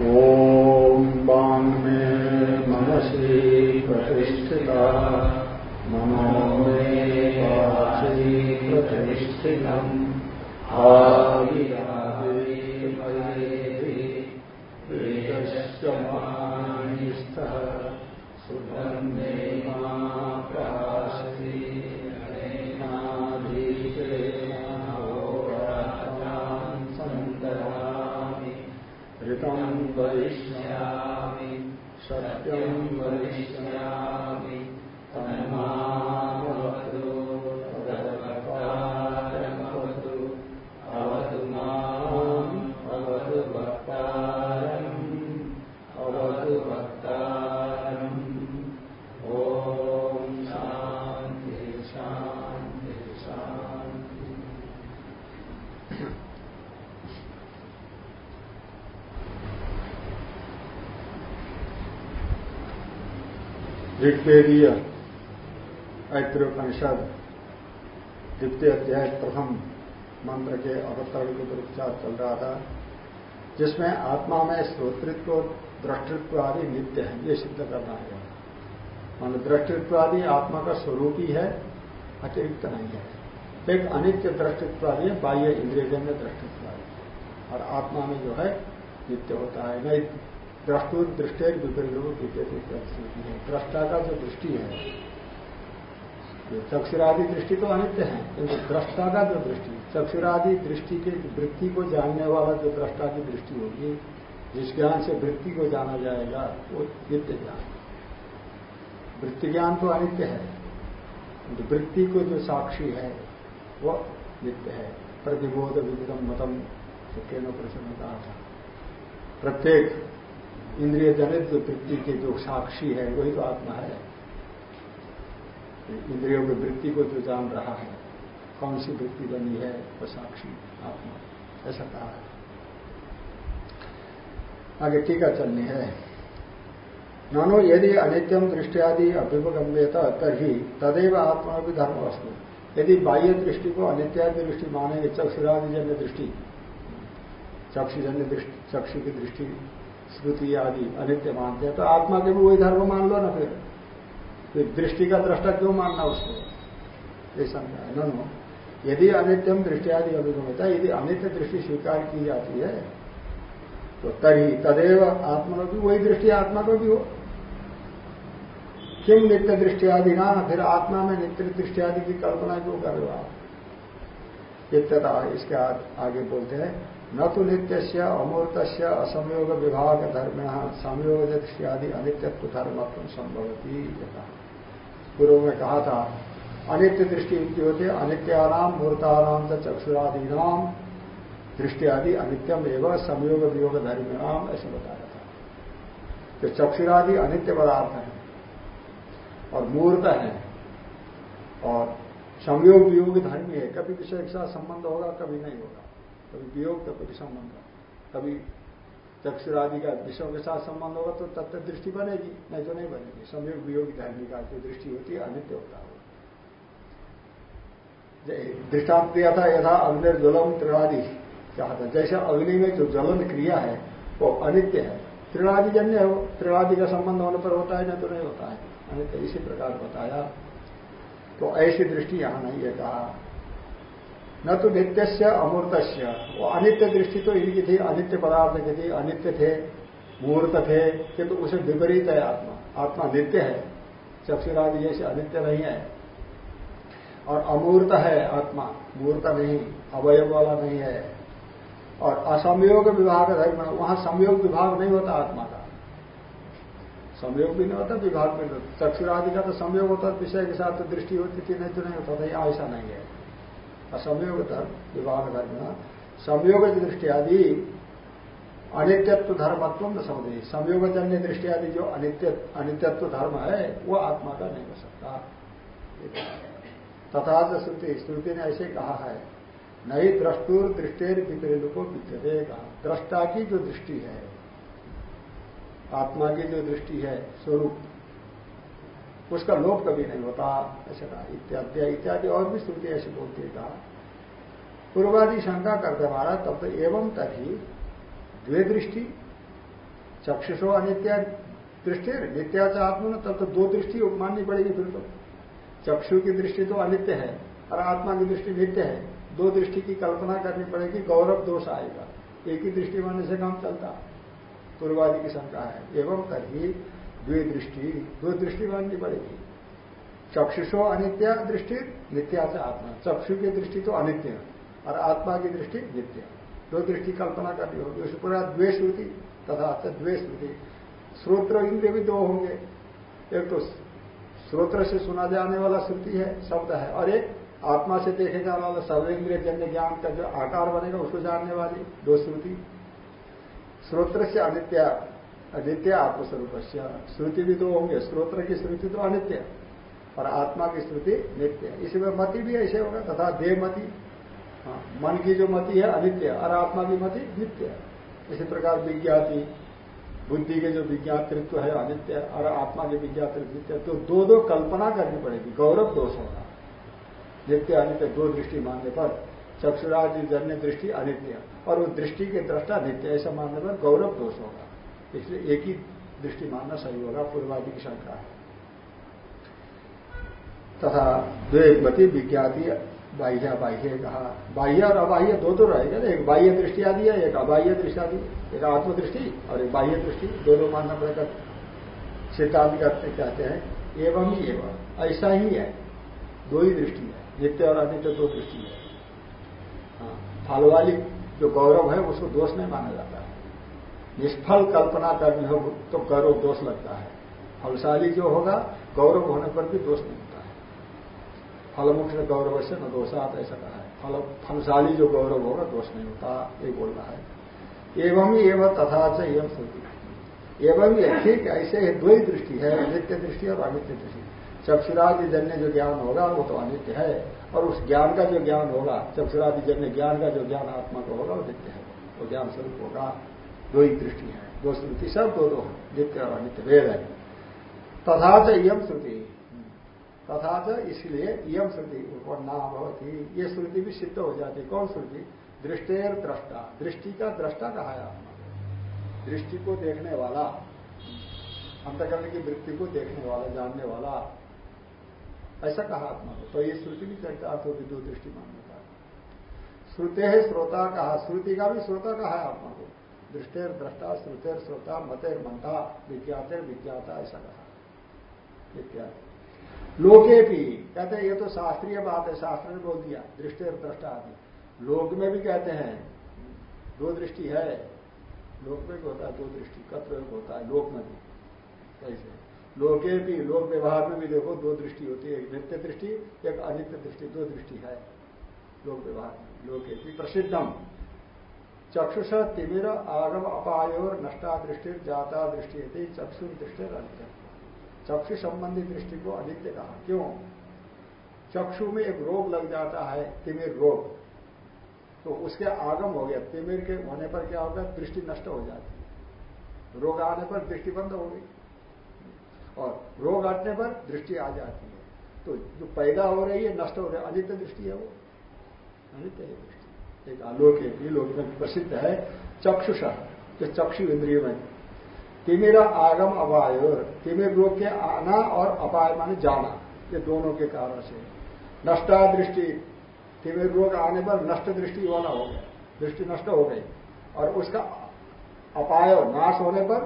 ॐ वाङ् मे मनसि प्रतिष्ठिता। मनो मे वाचि प्रतिष्ठितम्। ऋग्वेदीय ऐत्रोपनिषद, द्वितीय अध्याय, प्रथम मंत्र के अवतरण के उपचार चल रहा था, जिसमें आत्मा में श्रोतृत्व दृष्टित्व आदि नित्य है, ये सिद्ध करना है। मान दृष्टित्व आदि आत्मा का स्वरूप ही है, अतिरिक्त नहीं है। एक अनित्य दृष्टित्व आदि है, बाह्य इंद्रियजन्य दृष्टित्व आदि। और आत्मा में जो है, नित्य होता है, नहीं द्रष्टु दृष्टि विपरीत है दृष्टा का जो दृष्टि है चक्षुरादि दृष्टि तो अनित्य है, किंतु दृष्टा का जो दृष्टि, चक्षुरादि दृष्टि के वृत्ति को जानने वाला जो दृष्टा की दृष्टि होगी, जिस ज्ञान से वृत्ति को जाना जाएगा, वो नित्य ज्ञान वृत्ति ज्ञान तो अनित्य है वृत्ति को जो साक्षी है, वो नित्य है। प्रतिबोध विविधम मतम, सुखेन प्रश्न कहा था प्रत्येक इंद्रिय जनित जो वृत्ति के जो साक्षी है, वही तो आत्मा है। इंद्रियों की वृत्ति को जो जान रहा है, कौन सी वृत्ति बनी है, वो साक्षी आत्मा ऐसा कहा है। आगे टीका चलनी है। नानो यदि अनित्यम दृष्टियादि अभ्युपगम्यत तभी तदेव आत्मा भी धर्म वस्तु यदि बाह्य दृष्टि को अनित्यादि दृष्टि मानेंगे, चक्षुरादिजन्य दृष्टि, चक्षुजन्य दृष्टि, चक्षु की दृष्टि श्रुति आदि अनित्य मानते हैं तो आत्मा के भी वही धर्म मान लो ना फिर। फिर दृष्टि का दृष्टा क्यों मानना उसको? ये समझा है। नो यदि अनित्यम दृष्टि आदि अभिगम होता है यदि अनित्य दृष्टि स्वीकार की जाती है तो तभी तदेव आत्मा भी वही दृष्टि आत्मा को भी हो। किम नित्य दृष्टि आदि ना, फिर आत्मा में नित्य दृष्टि आदि की कल्पना क्यों कर रहे हो आप? इसके आगे बोलते हैं। न तो नित्य से अमूर्त से असंयोग विभाग धर्म दृष्टि आदि अनित्यत्व धर्मत्व संभवती पूर्व में कहा था अनित्य दृष्टि इनकी होती है अनित्यानाम मूर्तानाम च चक्षुरादीनाम दृष्टि आदि अनित्यम एवं संयोग वियोग धर्मिणाम ऐसे बताया था। तो चक्षुरादि अनित्य पदार्थ है और मूर्त है और संयोग वियोग धर्मी है, कभी विषय के साथ संबंध होगा, कभी नहीं होगा। कभी वियोग तो कभी संबंध। कभी चक्षुरादि का विषयों के साथ संबंध होगा तो तत्व दृष्टि बनेगी, नहीं तो नहीं बनेगी। संयोग वियोग धर्मी का जो दृष्टि होती है, अनित्य होता है दृष्टांत दिया था, यथा अग्नि ज्वलम त्रिणादि कहा था जैसे अग्नि में जो ज्वलन क्रिया है, वो अनित्य है। त्रिणादि जन्य है त्रिणादि का संबंध होने पर होता है ना तो नहीं होता है। अनित्य इसी प्रकार बताया। तो ऐसी दृष्टि यहाँ नहीं है कहा। न तो नित्य से अमूर्त वो अनित्य दृष्टि तो इनकी थी, अनित्य पदार्थ की थी, अनित्य थे, मूर्त थे, किंतु उसे विपरीत है आत्मा। आत्मा नित्य है। चक्षुरादि जैसे अनित्य नहीं है। और अमूर्त है आत्मा। मूर्त नहीं, अवयव वाला नहीं है। और असमयोग विभाग धर्म वहाँ संयोग विभाग नहीं होता आत्मा का। संयोग भी नहीं होता, विभाग भी नहीं होता। चक्षुरादि का तो संयोग होता, विषय के साथ तो दृष्टि होती थी, नहीं तो नहीं होता था ऐसा नहीं है। असंयोग धर्म विभाग धर्म संयोग दृष्टि आदि अनित्यत्व धर्मत्व न समझे संयोगजन्य दृष्टि आदि जो अनित्य अनित्यत्व धर्म है वो आत्मा का नहीं हो सकता तथा श्रुति श्रुति ने ऐसे कहा है नहीं द्रष्टुर दृष्टेर विपरीत को विद्यते कहा दृष्टा की जो दृष्टि है आत्मा की जो दृष्टि है स्वरूप उसका लोप कभी नहीं होता, ऐसा कहा इत्यादि इत्यादि, और भी श्रुति ऐसे बोलती है, कहा। पूर्वादि शंका करते हमारा तब तो एवं तभी द्वे दृष्टि चक्षुषो अनित्य, दृष्टि नित्याच आत्मा तब तो दो दृष्टि माननी पड़ेगी फिर तो। चक्षु की दृष्टि तो अनित्य है, और आत्मा की दृष्टि नित्य है, दो दृष्टि की कल्पना करनी पड़ेगी, गौरव दोष आएगा। एक ही दृष्टि मानने से काम चलता। पूर्वादि की शंका है, एवं तभी द्वे दृष्टि, दो दृष्टि माननी पड़ेगी। चक्षुषो अनित्य दृष्टि, नित्या से आत्मा। चक्षु की दृष्टि तो अनित्य, और आत्मा की दृष्टि नित्य। दो दृष्टि कल्पना करनी होगी। उस पूरा द्वे श्रुति, तथा द्वे श्रुति। श्रोत्र इंद्र भी दो होंगे। एक तो श्रोत्र से सुना जाने वाला श्रुति है, शब्द है, और एक आत्मा से देखे जाने वाला सर्वेन्द्रिय जन्य ज्ञान का जो आकार बनेगा, उसको जानने वाली दो श्रुति। श्रोत्र से अनित्य अनित्य आत्मस्वरूप श्रुति भी दो होंगे स्त्रोत्र की श्रुति तो अनित्य और आत्मा की श्रुति नित्य इसमें मति भी ऐसे होगा तथा देह मति। हाँ, मन की जो मति है अनित्य और आत्मा की मति नित्य इसी प्रकार विज्ञाति बुद्धि के जो विज्ञातृत्व है अनित्य और आत्मा के विज्ञातृत्व नित्य तो दो दो कल्पना करनी पड़ेगी। गौरव दोष होगा नित्य अनित्य दो दृष्टि मानने पर चक्षुराज जन्य दृष्टि अनित्य और वो दृष्टि के दृष्टा नित्य ऐसा मानने पर गौरव दोष होगा। इसलिए एक ही दृष्टि मानना सही होगा पूर्वादि की शंका है। तथा द्वेगमति विज्ञाति बाह्य बाह्य कहा। बाह्य और अबाह्य दो दो रहेगा ना एक बाह्य दृष्टि आदि है एक अबाह्य दृष्टि आदि एक आत्मदृष्टि और एक बाह्य दृष्टि दो दो मानना पड़ेगा। सिद्धांत करते कहते हैं एवं ही एवं ऐसा ही है। दो ही दृष्टि है नित्य और अनित्य दो दृष्टि है। हाँ, फल वाली जो गौरव है उसको दोष नहीं माना जाता। है निष्फल कल्पना करनी हो तो गौरव दोष लगता है। फलशाली जो होगा, गौरव होने पर भी दोष नहीं होता है। फलमुख ने गौरव से न दोषात, ऐसा कहा है। फल, फलशाली जो गौरव होगा, दोष नहीं होता, ये बोल रहा है। एवं ही एवं तथा से एवं श्रुति। एवं ही ठीक, ऐसे दो ही दृष्टि है नित्य दृष्टि और अनित्य दृष्टि। चक्षुरादि जन्य जो ज्ञान होगा, वो तो अनित्य है। और उस ज्ञान का जो ज्ञान होगा चक्षुरादि जन्य ज्ञान का जो ज्ञान आत्मा का होगा, वो नित्य है। वो ज्ञान स्वरूप होगा। दो ही दृष्टि है। दो श्रुति, सब दो दो नित्य और अनित्य, वेद है। तथा से यम श्रुति। तथा इसलिए यम श्रुति नाम भवती। ये श्रुति भी सिद्ध हो जाती है। कौन श्रुति? दृष्टेर दृष्टा दृष्टि का दृष्टा कहा है आपने। दृष्टि को देखने वाला, अंतकरण की वृत्ति को देखने वाला, जानने वाला। ऐसा कहा आत्मा को तो ये श्रुति भी चरितार्थ होगी दो दृष्टि मानने का श्रुते है श्रोता कहा, श्रुति का भी श्रोता कहा है आत्मा को दृष्टेर दृष्टा श्रुतेर श्रोता मतेर मंता विज्ञातेर विज्ञाता ऐसा कहा। लोके भी कहते हैं, ये तो शास्त्रीय बात है, शास्त्र ने बोल दिया दृष्टि और दृष्टा आदि। लोक में भी कहते हैं, दो दृष्टि है, लोक में भी होता है दो दृष्टि का प्रयोग होता है, लोक में भी। कैसे? लोके भी लोक व्यवहार में भी देखो, दो दृष्टि होती है, एक नित्य दृष्टि, एक अनित्य दृष्टि, दो दृष्टि है, लोक व्यवहार में लोके भी प्रसिद्धम। चक्षुष तिमिर आगम अपायोर नष्टा दृष्टि जाता दृष्टि चक्षु दृष्टि अनित्य चक्षु संबंधी दृष्टि को अनित्य कहा, क्यों? चक्षु में एक रोग लग जाता है, तिमिर रोग। तो उसके आगम हो गया, तिमिर के होने पर क्या होगा? दृष्टि नष्ट हो जाती है। रोग आने पर दृष्टि बंद हो गई। और रोग हटने पर दृष्टि आ जाती है। तो जो पैदा हो रही है, नष्ट हो रही है अनित्य दृष्टि है वो। अनित्य है एक आलोक है लोक में प्रसिद्ध है, चक्षुष, जो चक्षु इंद्रिय में। तिमिर आगम अपाय तिमिर रोग के आना और अपाय माने जाना, ये दोनों के कारण से। नष्टा दृष्टि तिमिर रोग आने पर नष्ट दृष्टि वाला हो गया, दृष्टि नष्ट हो गई। और उसका अपाय नाश होने पर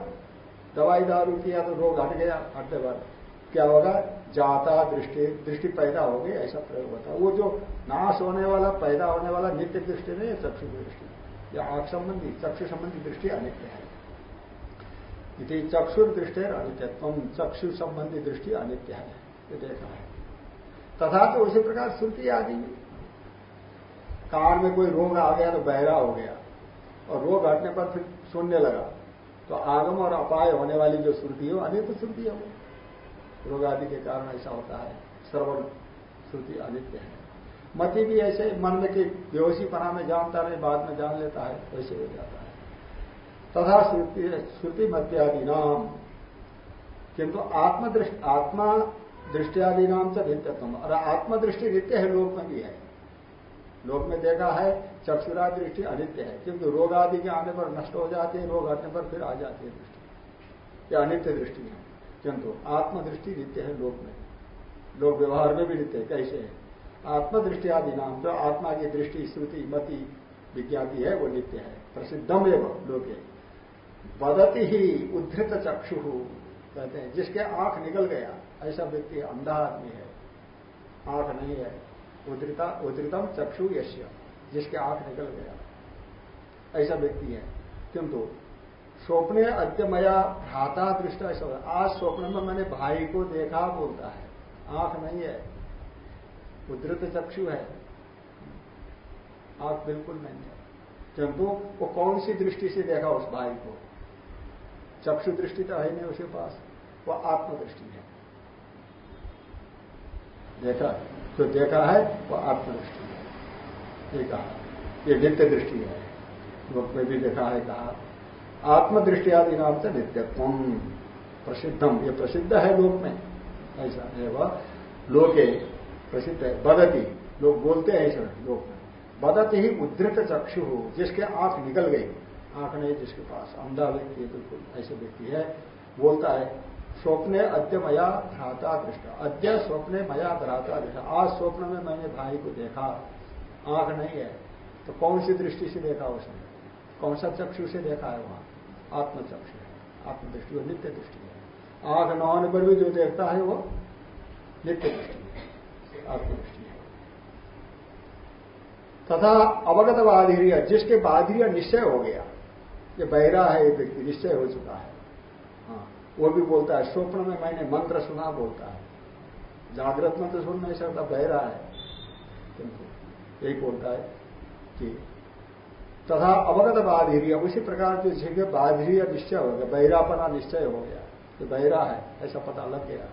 दवाई दारू किया तो रोग हट गया, हटने पर। क्या होगा? जाता, दृष्टि दृष्टि पैदा हो गई, ऐसा प्रयोग होता है। वो जो नाश होने वाला, पैदा होने वाला नित्य दृष्टि नहीं है, चक्षु दृष्टि। या आँख संबंधी, चक्षु संबंधी दृष्टि अनित्य है। यदि चक्षुर दृष्टि अनित्यत्व चक्षु संबंधी दृष्टि अनित्य है। ये देखा है। तथा तो उसी प्रकार श्रुति आदि में कान में कोई रोग आ गया तो बहरा हो गया। और रोग हटने पर फिर सुनने लगा। तो आगम और अपाय होने वाली जो श्रुति है, वो अनित्य श्रुति है वो। रोग आदि के कारण ऐसा होता है। श्रवण श्रुति अनित्य है। मति भी ऐसे मन में कि बेहोशी पना में जानता नहीं, बाद में जान लेता है, वैसे हो जाता है। तथा श्रुति मत्यादि नाम। किंतु आत्मदृष्टि, आत्मा दृष्टियादि नाम से नित्यत्म और आत्मदृष्टि नित्य है, लोक में भी है। लोक में देखा है, चक्षुरा दृष्टि अनित्य है। किंतु रोग आदि के आने पर नष्ट हो जाती है, रोग हटने पर फिर आ जाती है दृष्टि। यह अनित्य दृष्टि है। किंतु आत्मदृष्टि नित्य है लोक में। लोक व्यवहार में भी नित्य है, कैसे है? आत्मदृष्टि आदि नाम, जो आत्मा की दृष्टि, श्रुति, मति, विज्ञाति है, वो नित्य है। प्रसिद्धम एवं लोके बदती ही उद्धृत चक्षु, कहते हैं, जिसके आँख निकल गया, ऐसा व्यक्ति अंधा आदमी है। आँख नहीं है। उद्रिता उद्रितम चक्षु यश्य जिसके आँख निकल गया। ऐसा व्यक्ति है। किंतु स्वप्ने अद्यमया भ्राता दृष्टा ऐसा आज स्वप्न में मैंने भाई को देखा, बोलता है। आँख नहीं है। उद्धृत चक्षु है। आँख बिल्कुल नहीं है। किंतु वो कौन सी दृष्टि से देखा उस भाई को? चक्षु दृष्टि तो है नहीं उसके पास। वो आत्मदृष्टि है। देखा? जो देखा है, वो आत्मदृष्टि है। ये कहा। ये नित्य दृष्टि है। लोक में भी देखा है, कहा। आत्मदृष्टि आदि नाम से नित्यत्व प्रसिद्धम ये प्रसिद्ध है लोक में। ऐसा है वह। लोके प्रसिद्ध है। बदती। लोग बोलते हैं ऐसा लोक में। बदत ही उद्धृत चक्षु हो जिसके आँख निकल गई। आँख नहीं, जिसके पास अंधा व्यक्ति बिल्कुल ऐसे व्यक्ति है। बोलता है, स्वप्ने अद्य मया भ्राता दृष्टा। अद्य स्वप्ने मया भ्राता दृष्टा। आज स्वप्न में मैंने भाई को देखा। आँख नहीं है। तो कौन सी दृष्टि से देखा उसने? कौन सा चक्षु से देखा है वहाँ? आत्मचक्षु है, आत्मदृष्टि वो नित्य दृष्टि है। आँख न होने पर भी जो देखता है वो नित्य दृष्टि है, आत्मदृष्टि है। तथा अवगत बाधिरिया जिसके बाधिरिया निश्चय हो गया, ये बहरा है, ये व्यक्ति निश्चय हो चुका है। हाँ वो भी बोलता है स्वप्न में मैंने मंत्र सुना, बोलता है। जागृत मंत्र सुन नहीं सकता बहरा है। किंतु यही बोलता है कि तथा अवगत बाधिरिया उसी प्रकार जो जिसके बाधिरिया निश्चय हो गया, बहरापना निश्चय हो गया। कि बहिरा है, ऐसा पता लग गया,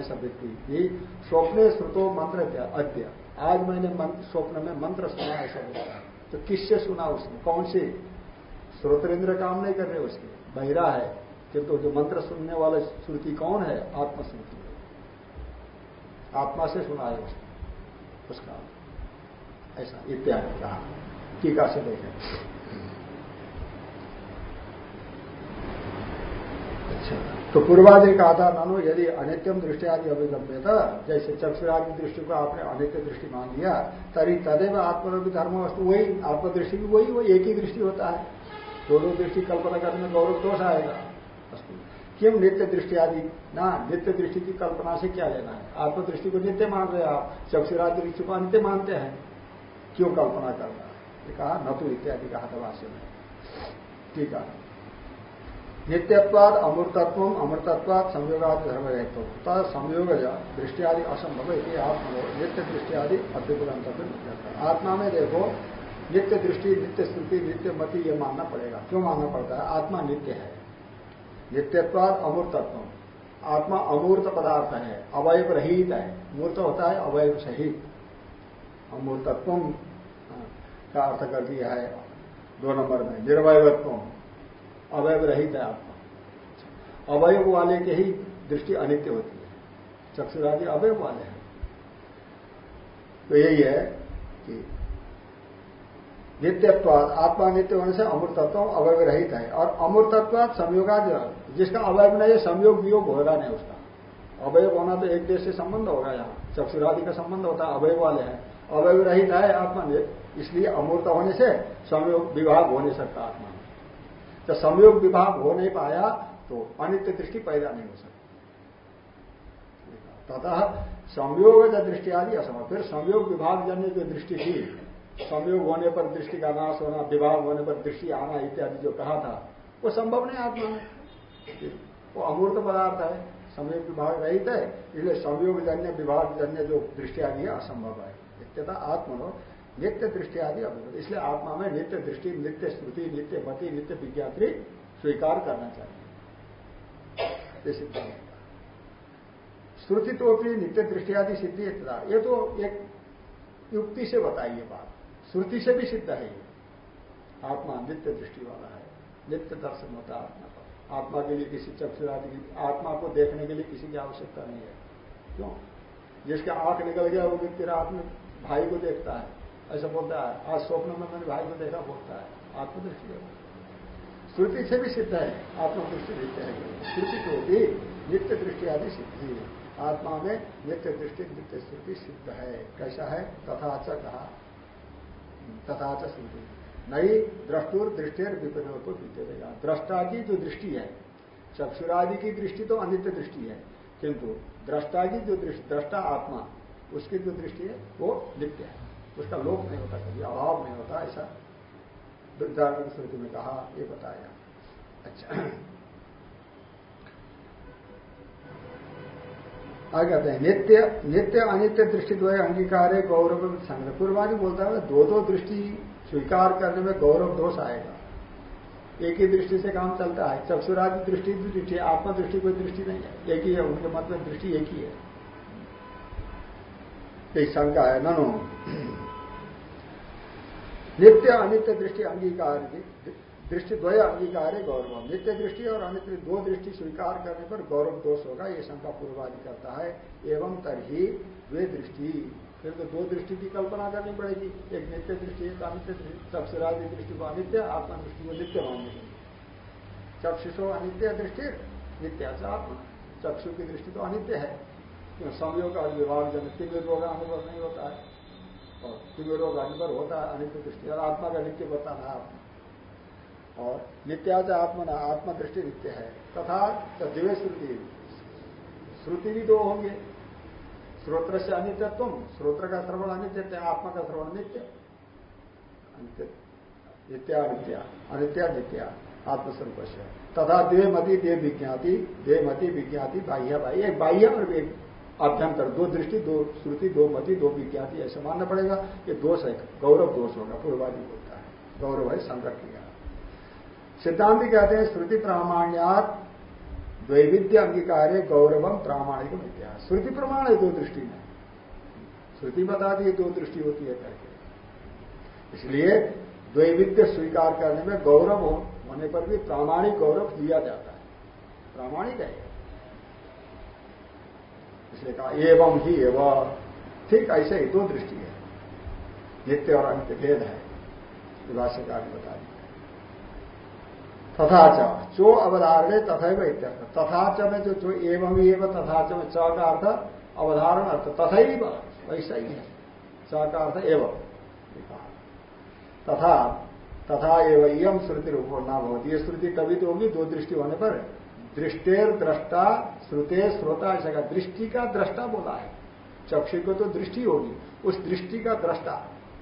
ऐसा व्यक्ति। भी स्वप्ने श्रुतो मंत्र क्या? अद्य आज मैंने स्वप्न में मंत्र सुना ऐसा बोलता है तो किससे सुना उसने? कौन से? श्रोतेन्द्र काम नहीं कर रहे उसके। बहिरा है। किंतु तो जो मंत्र सुनने वाला श्रुति कौन है? आत्मश्रुति। आत्मा से सुना है उसने। उसका। ऐसा, इत्यादि। कहा टीका से देखें। अच्छा तो पूर्वादि कहा था नानो यदि अनित्यम दृष्टि आदि अभिगम्य था जैसे चक्षुरादि दृष्टि को आपने अनित्य दृष्टि मान लिया, तरी तदेव आत्मरूपी धर्म वस्तु, वही आत्मदृष्टि भी वही वही एक ही दृष्टि होता है। दो दो दृष्टि कल्पना करने में गौरव दोष आएगा। वस्तु क्यों नित्य दृष्टि आदि? ना, नित्य दृष्टि की कल्पना से क्या लेना है? आत्मदृष्टि को नित्य मान रहे आप, चक्षुरादि दृष्टि को अनित्य मानते हैं। क्यों कल्पना करना? कहा, न तो इत्यादि कहा था भाष्य में। ठीक है। नित्यत्वाद अमृतत्व अमृतत्वाद संयोगाद धर्म रहते तथा संयोग दृष्टियादि असंभव है आत्मा नित्य दृष्टि दृष्टियादि अद्भुत आत्मा में देखो नित्य दृष्टि नित्य स्थिति नित्य मति ये मानना पड़ेगा। क्यों मानना पड़ता है? आत्मा नित्य है। नित्यत्वाद अमूर्तत्व आत्मा अमूर्त पदार्थ है अवयव रहित है। मूर्त होता है अवयव सहित अमूर्तत्व का अर्थ कर दिया है दो नंबर में निर्वयत्व अवयव रहित है आत्मा। अवयव वाले के ही दृष्टि अनित्य होती है। चक्षुरादि अवयव वाले हैं। तो यही है कि नित्यत्वाद आत्मा नित्य होने से अमृतत्व अवयव रहित है। और अमृतत्वाद संयोगाद जिसका अवयव नहीं है संयोग वियोग होगा नहीं उसका। अवयव होना तो एक देश से संबंध होगा यहाँ। चक्षुरादि का संबंध होता है, अवयव वाले हैं। अवयव रहित है आत्मा इसलिए अमूर्त होने से संयोग विभाग हो नहीं सकता आत्मा में। जब संयोग विभाग हो नहीं पाया तो अनित्य दृष्टि पैदा नहीं हो सकती। तथा संयोग दृष्टि आदि असम। फिर संयोग विभाग जन्य जो दृष्टि थी, संयोग होने पर दृष्टि का नाश होना, विभाग होने पर दृष्टि आना इत्यादि जो कहा था, वो संभव नहीं आत्मा में। वो अमूर्त पदार्थ है, संयोग विभाग रहित है, इसलिए संयोग जन्य, विभाग जन्य जो दृष्टि आदि है, असंभव है। इत्यता आत्मा नित्य दृष्टि आदि अभिगत इसलिए आत्मा में नित्य दृष्टि, नित्य स्मृति, नित्य मति नित्य विज्ञात्री स्वीकार करना चाहिए। श्रुति तो भी नित्य दृष्टि आदि सिद्धि इतना ये तो एक युक्ति से बताइए बात। श्रुति से भी सिद्ध है ये। आत्मा नित्य दृष्टि वाला है। नित्य दर्शन होता है आत्मा का। आत्मा के लिए किसी चक्षुरादि की आत्मा को देखने के लिए किसी की आवश्यकता नहीं है। क्यों? जिसका आँख निकल गया, वो व्यक्ति रात में भाई को देखता है। ऐसा बोलता है, आज स्वप्न में मैंने भाई को देखा, बोलता है आत्मदृष्टि श्रुति से भी सिद्ध है, आत्मदृष्टि नित्य है। श्रुति को भी नित्य दृष्टि आदि सिद्धि है। आत्मा में नित्य दृष्टि, नित्य श्रुति सिद्ध है। कैसा है? तथाच कहा। तथाच श्रुति। नई द्रष्टुर दृष्टि विपिन को देगा। दृष्टा की जो दृष्टि है, चक्षुरादि की दृष्टि तो अनित्य दृष्टि है। किंतु दृष्टा की जो दृष्टि दृष्टा आत्मा उसकी जो दृष्टि है, वो नित्य है। उसका लोप नहीं होता कभी, अभाव नहीं होता, ऐसा वृद्धारण स्मृति में कहा, ये बताया। अच्छा। आगे कहते हैं, नित्य नित्य अनित्य दृष्टि दो अंगीकार है गौरव संग्रह। पूर्वादि बोलता है, दो दो दृष्टि स्वीकार करने में गौरव दोष आएगा। एक ही दृष्टि से काम चलता है, चक्षुरादि दृष्टि दृष्टि, आत्मा दृष्टि, कोई दृष्टि नहीं है। एक ही है, उनके मत में दृष्टि एक ही है। एक शंका है, ननो। नित्य अनित्य दृष्टि अंगीकार दृष्टि द्वय अंगीकार है गौरव नित्य दृष्टि और अनित्य दो दृष्टि स्वीकार करने पर गौरव दोष होगा, ये शंका पूर्वादि करता है। एवं तरही वे दृष्टि। फिर तो दो दृष्टि की कल्पना करनी पड़ेगी। एक नित्य दृष्टि, एक अनित्य दृष्टि। चक्षुरादि दृष्टि को अनित्य, आत्मा दृष्टि को नित्य मानने चक्षुषो अनित्य दृष्टि, नित्य चक्षु की दृष्टि तो अनित्य है। संयोग का विभाग जन तीव्र रोग अनुभव नहीं होता है, और तीव्र रोग अनुभव होता है अनित्य दृष्टि और आत्मा का नित्य बताना आत्मा। और नित्याच आत्मा ना आत्मा दृष्टि नित्य है। तथा दिव्य श्रुति। श्रुति भी दो होंगे। श्रोत्र से अनित्यत्व, श्रोत्र का श्रवण अनित्य आत्मा का श्रवण नित्य। नित्या नित्या अनित्या नित्या आत्मस्वरूप से तथा देवमति देव विज्ञाति देवमति विज्ञाति, बाह्य बाह्य। एक बाह्य और आभ्यंतर दो दृष्टि, दो श्रुति, दो मति, दो विज्ञाति, ऐसे मानना पड़ेगा ये दोष है, गौरव दोष होगा, पूर्वादि बोलता है, गौरव है किया सिद्धांत कहते हैं, श्रुति प्रामाण्यात द्वैविध्य अंगीकार है गौरवम प्रामाणिक विद्या श्रुति प्रमाण है दो दृष्टि में। श्रुति बता दी दो दृष्टि होती है करके। इसलिए द्वैविध्य स्वीकार करने में गौरव होने पर भी प्रामाणिक गौरव दिया जाता है। प्रामाणिक है। इसलिए कहा, एवं ही एवं। ठीक ऐसे ही, दो दृष्टि है। नित्य और अंत्य भेद है। भाष्यकार ने बता दिया तथा च अवधारणे तथा इत्यर्थ। तथा च में जो जो एवं ही एवं, तथा च में च का अर्थ अवधारण अर्थ तथा ही वैसा ही है। च का अर्थ एवं तथा तथा एवं श्रुति रूप ना भवती। ये श्रुति तभी तो होगी, दो दृष्टि होने पर दृष्टेर दृष्टा श्रुते श्रोता ऐसा का दृष्टि का दृष्टा बोला है। चक्षु को तो दृष्टि होगी उस दृष्टि का दृष्टा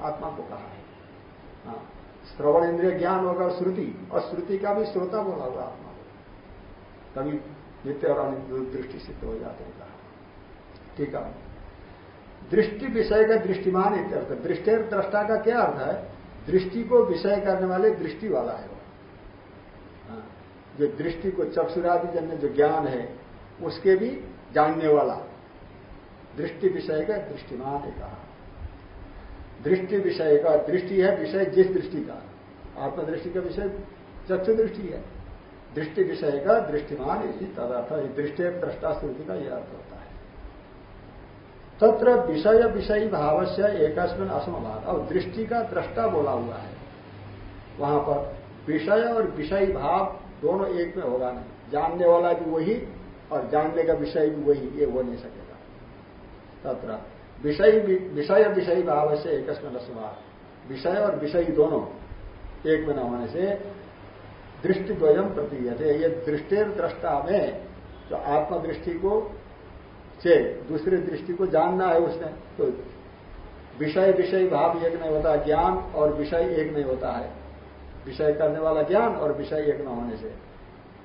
आत्मा को कहा है। हाँ, श्रवण इंद्रिय ज्ञान होगा श्रुति और श्रुति का भी श्रोता बोला होगा आत्मा को तभी नित्य और दृष्टि सिद्ध हो जाते हैं। कहा ठीक है। दृष्टि विषय का दृष्टिमान इत्यर्थ दृष्टि दृष्टा का क्या अर्थ है? दृष्टि को विषय करने वाले दृष्टि वाला है जो दृष्टि को चक्षुरादि जन्य जो ज्ञान है, उसके भी जानने वाला। दृष्टि विषय का दृष्टिमान है कहा। दृष्टि विषय का दृष्टि है विषय जिस दृष्टि का। आत्मदृष्टि का विषय चक्षु दृष्टि है। दृष्टि विषय का दृष्टिमान इसी तदर्थ है। दृष्टि दृष्टा स्मृति का यह अर्थ होता है। तत्र विषय विषयी भाव से एकस्मिन असमभाव और दृष्टि का दृष्टा बोला हुआ है। वहाँ पर विषय और विषयी भाव दोनों एक में होगा नहीं। जानने वाला भी वही और जानने का विषय भी वही, ये हो नहीं सकेगा। तथा विषय विषय विषय भाव से एक विषय और विषय दोनों एक में न होने से दृष्टि द्वयम प्रतीयत। ये दृष्टि दृष्टा में जो आत्मदृष्टि को से दूसरी दृष्टि को जानना है उसने। तो विषय विषय भाव एक नहीं होता ज्ञान और विषय एक नहीं होता है। विषय करने वाला ज्ञान और विषय एक न होने से।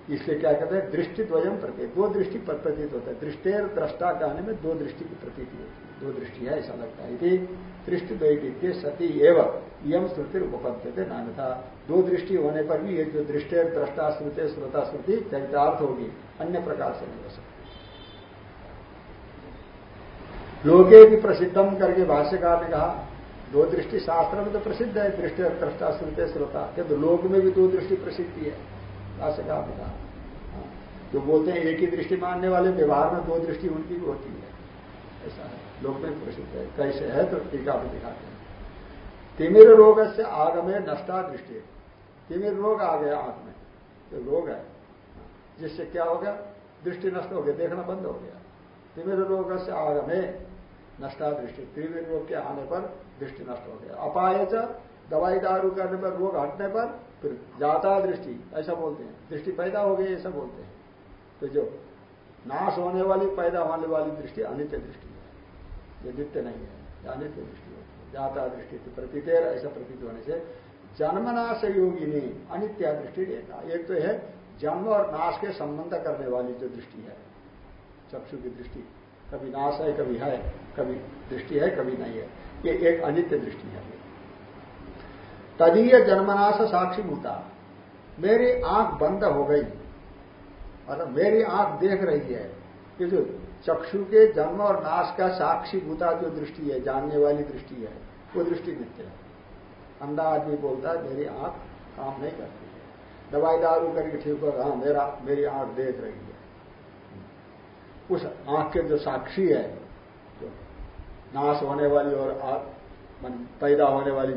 इसलिए क्या कहते हैं? दृष्टि द्वयम प्रतीत। दो दृष्टि प्रतीत होता है। दृष्टेर दृष्टा कहने में दो दृष्टि की प्रतीति होती है। दो दृष्टि है, ऐसा लगता है। कि दृष्टि द्वैविध्य सती एवं। यम श्रुति उपपद्य थे नान था दो दृष्टि होने पर भी ये जो दृष्टेर दृष्टा श्रुति श्रोता श्रुति चरितार्थ होगी। अन्य प्रकार से नहीं हो सकती। लोके भी प्रसिद्धम करके भाष्यकार ने कहा दो दृष्टि शास्त्र में तो प्रसिद्ध है, दृष्टि दृष्टा सुनते श्रोता। किंतु लोक में भी दो दृष्टि प्रसिद्धि है कहा। बता हाँ। जो बोलते हैं एक ही दृष्टि मानने वाले, व्यवहार में दो दृष्टि उनकी भी होती है। ऐसा है, लोक में प्रसिद्ध है। कैसे है तो टीका भी दिखाते हैं। तिमिर रोग से आगमे नष्टा दृष्टि। तिमिर रोग आ गया आँख में। तो रोग है जिससे क्या हो गया? दृष्टि नष्ट हो गया, देखना बंद हो गया। तिमिर रोग से आगमे नष्टा दृष्टि। त्रिविर रोग के आने पर दृष्टि नष्ट हो गया। अपाय दवाई दारू करने पर, रोग हटने पर, फिर जाता दृष्टि, ऐसा बोलते हैं। दृष्टि पैदा हो गई, ऐसा बोलते हैं। तो जो नाश होने वाली, पैदा होने वाली दृष्टि अनित्य दृष्टि है। ये नित्य नहीं है अनित्य दृष्टि होती है। जाता दृष्टि तो प्रतीतेर ऐसा प्रतीत होने से जन्मनाश योगिनी अनित्या दृष्टि देता एक तो है जन्म और नाश के संबंध करने वाली जो दृष्टि है, चक्षु की दृष्टि। कभी नाश है, कभी है, कभी दृष्टि है, कभी नहीं है। ये एक अनित्य दृष्टि है। तदीय जन्मनाश साक्षी भूता। मेरी आँख बंद हो गई। मतलब मेरी आँख देख रही है। कि जो चक्षु के जन्म और नाश का साक्षी भूता जो दृष्टि है, जानने वाली दृष्टि है, वो दृष्टि नित्य है। अंधा आदमी बोलता है, मेरी आँख काम नहीं करती है। दवाई दारू करके ठीक होगा हाँ मेरा, मेरी आँख देख रही है। उस आँख के जो साक्षी है, जो नाश होने वाली और पैदा होने वाली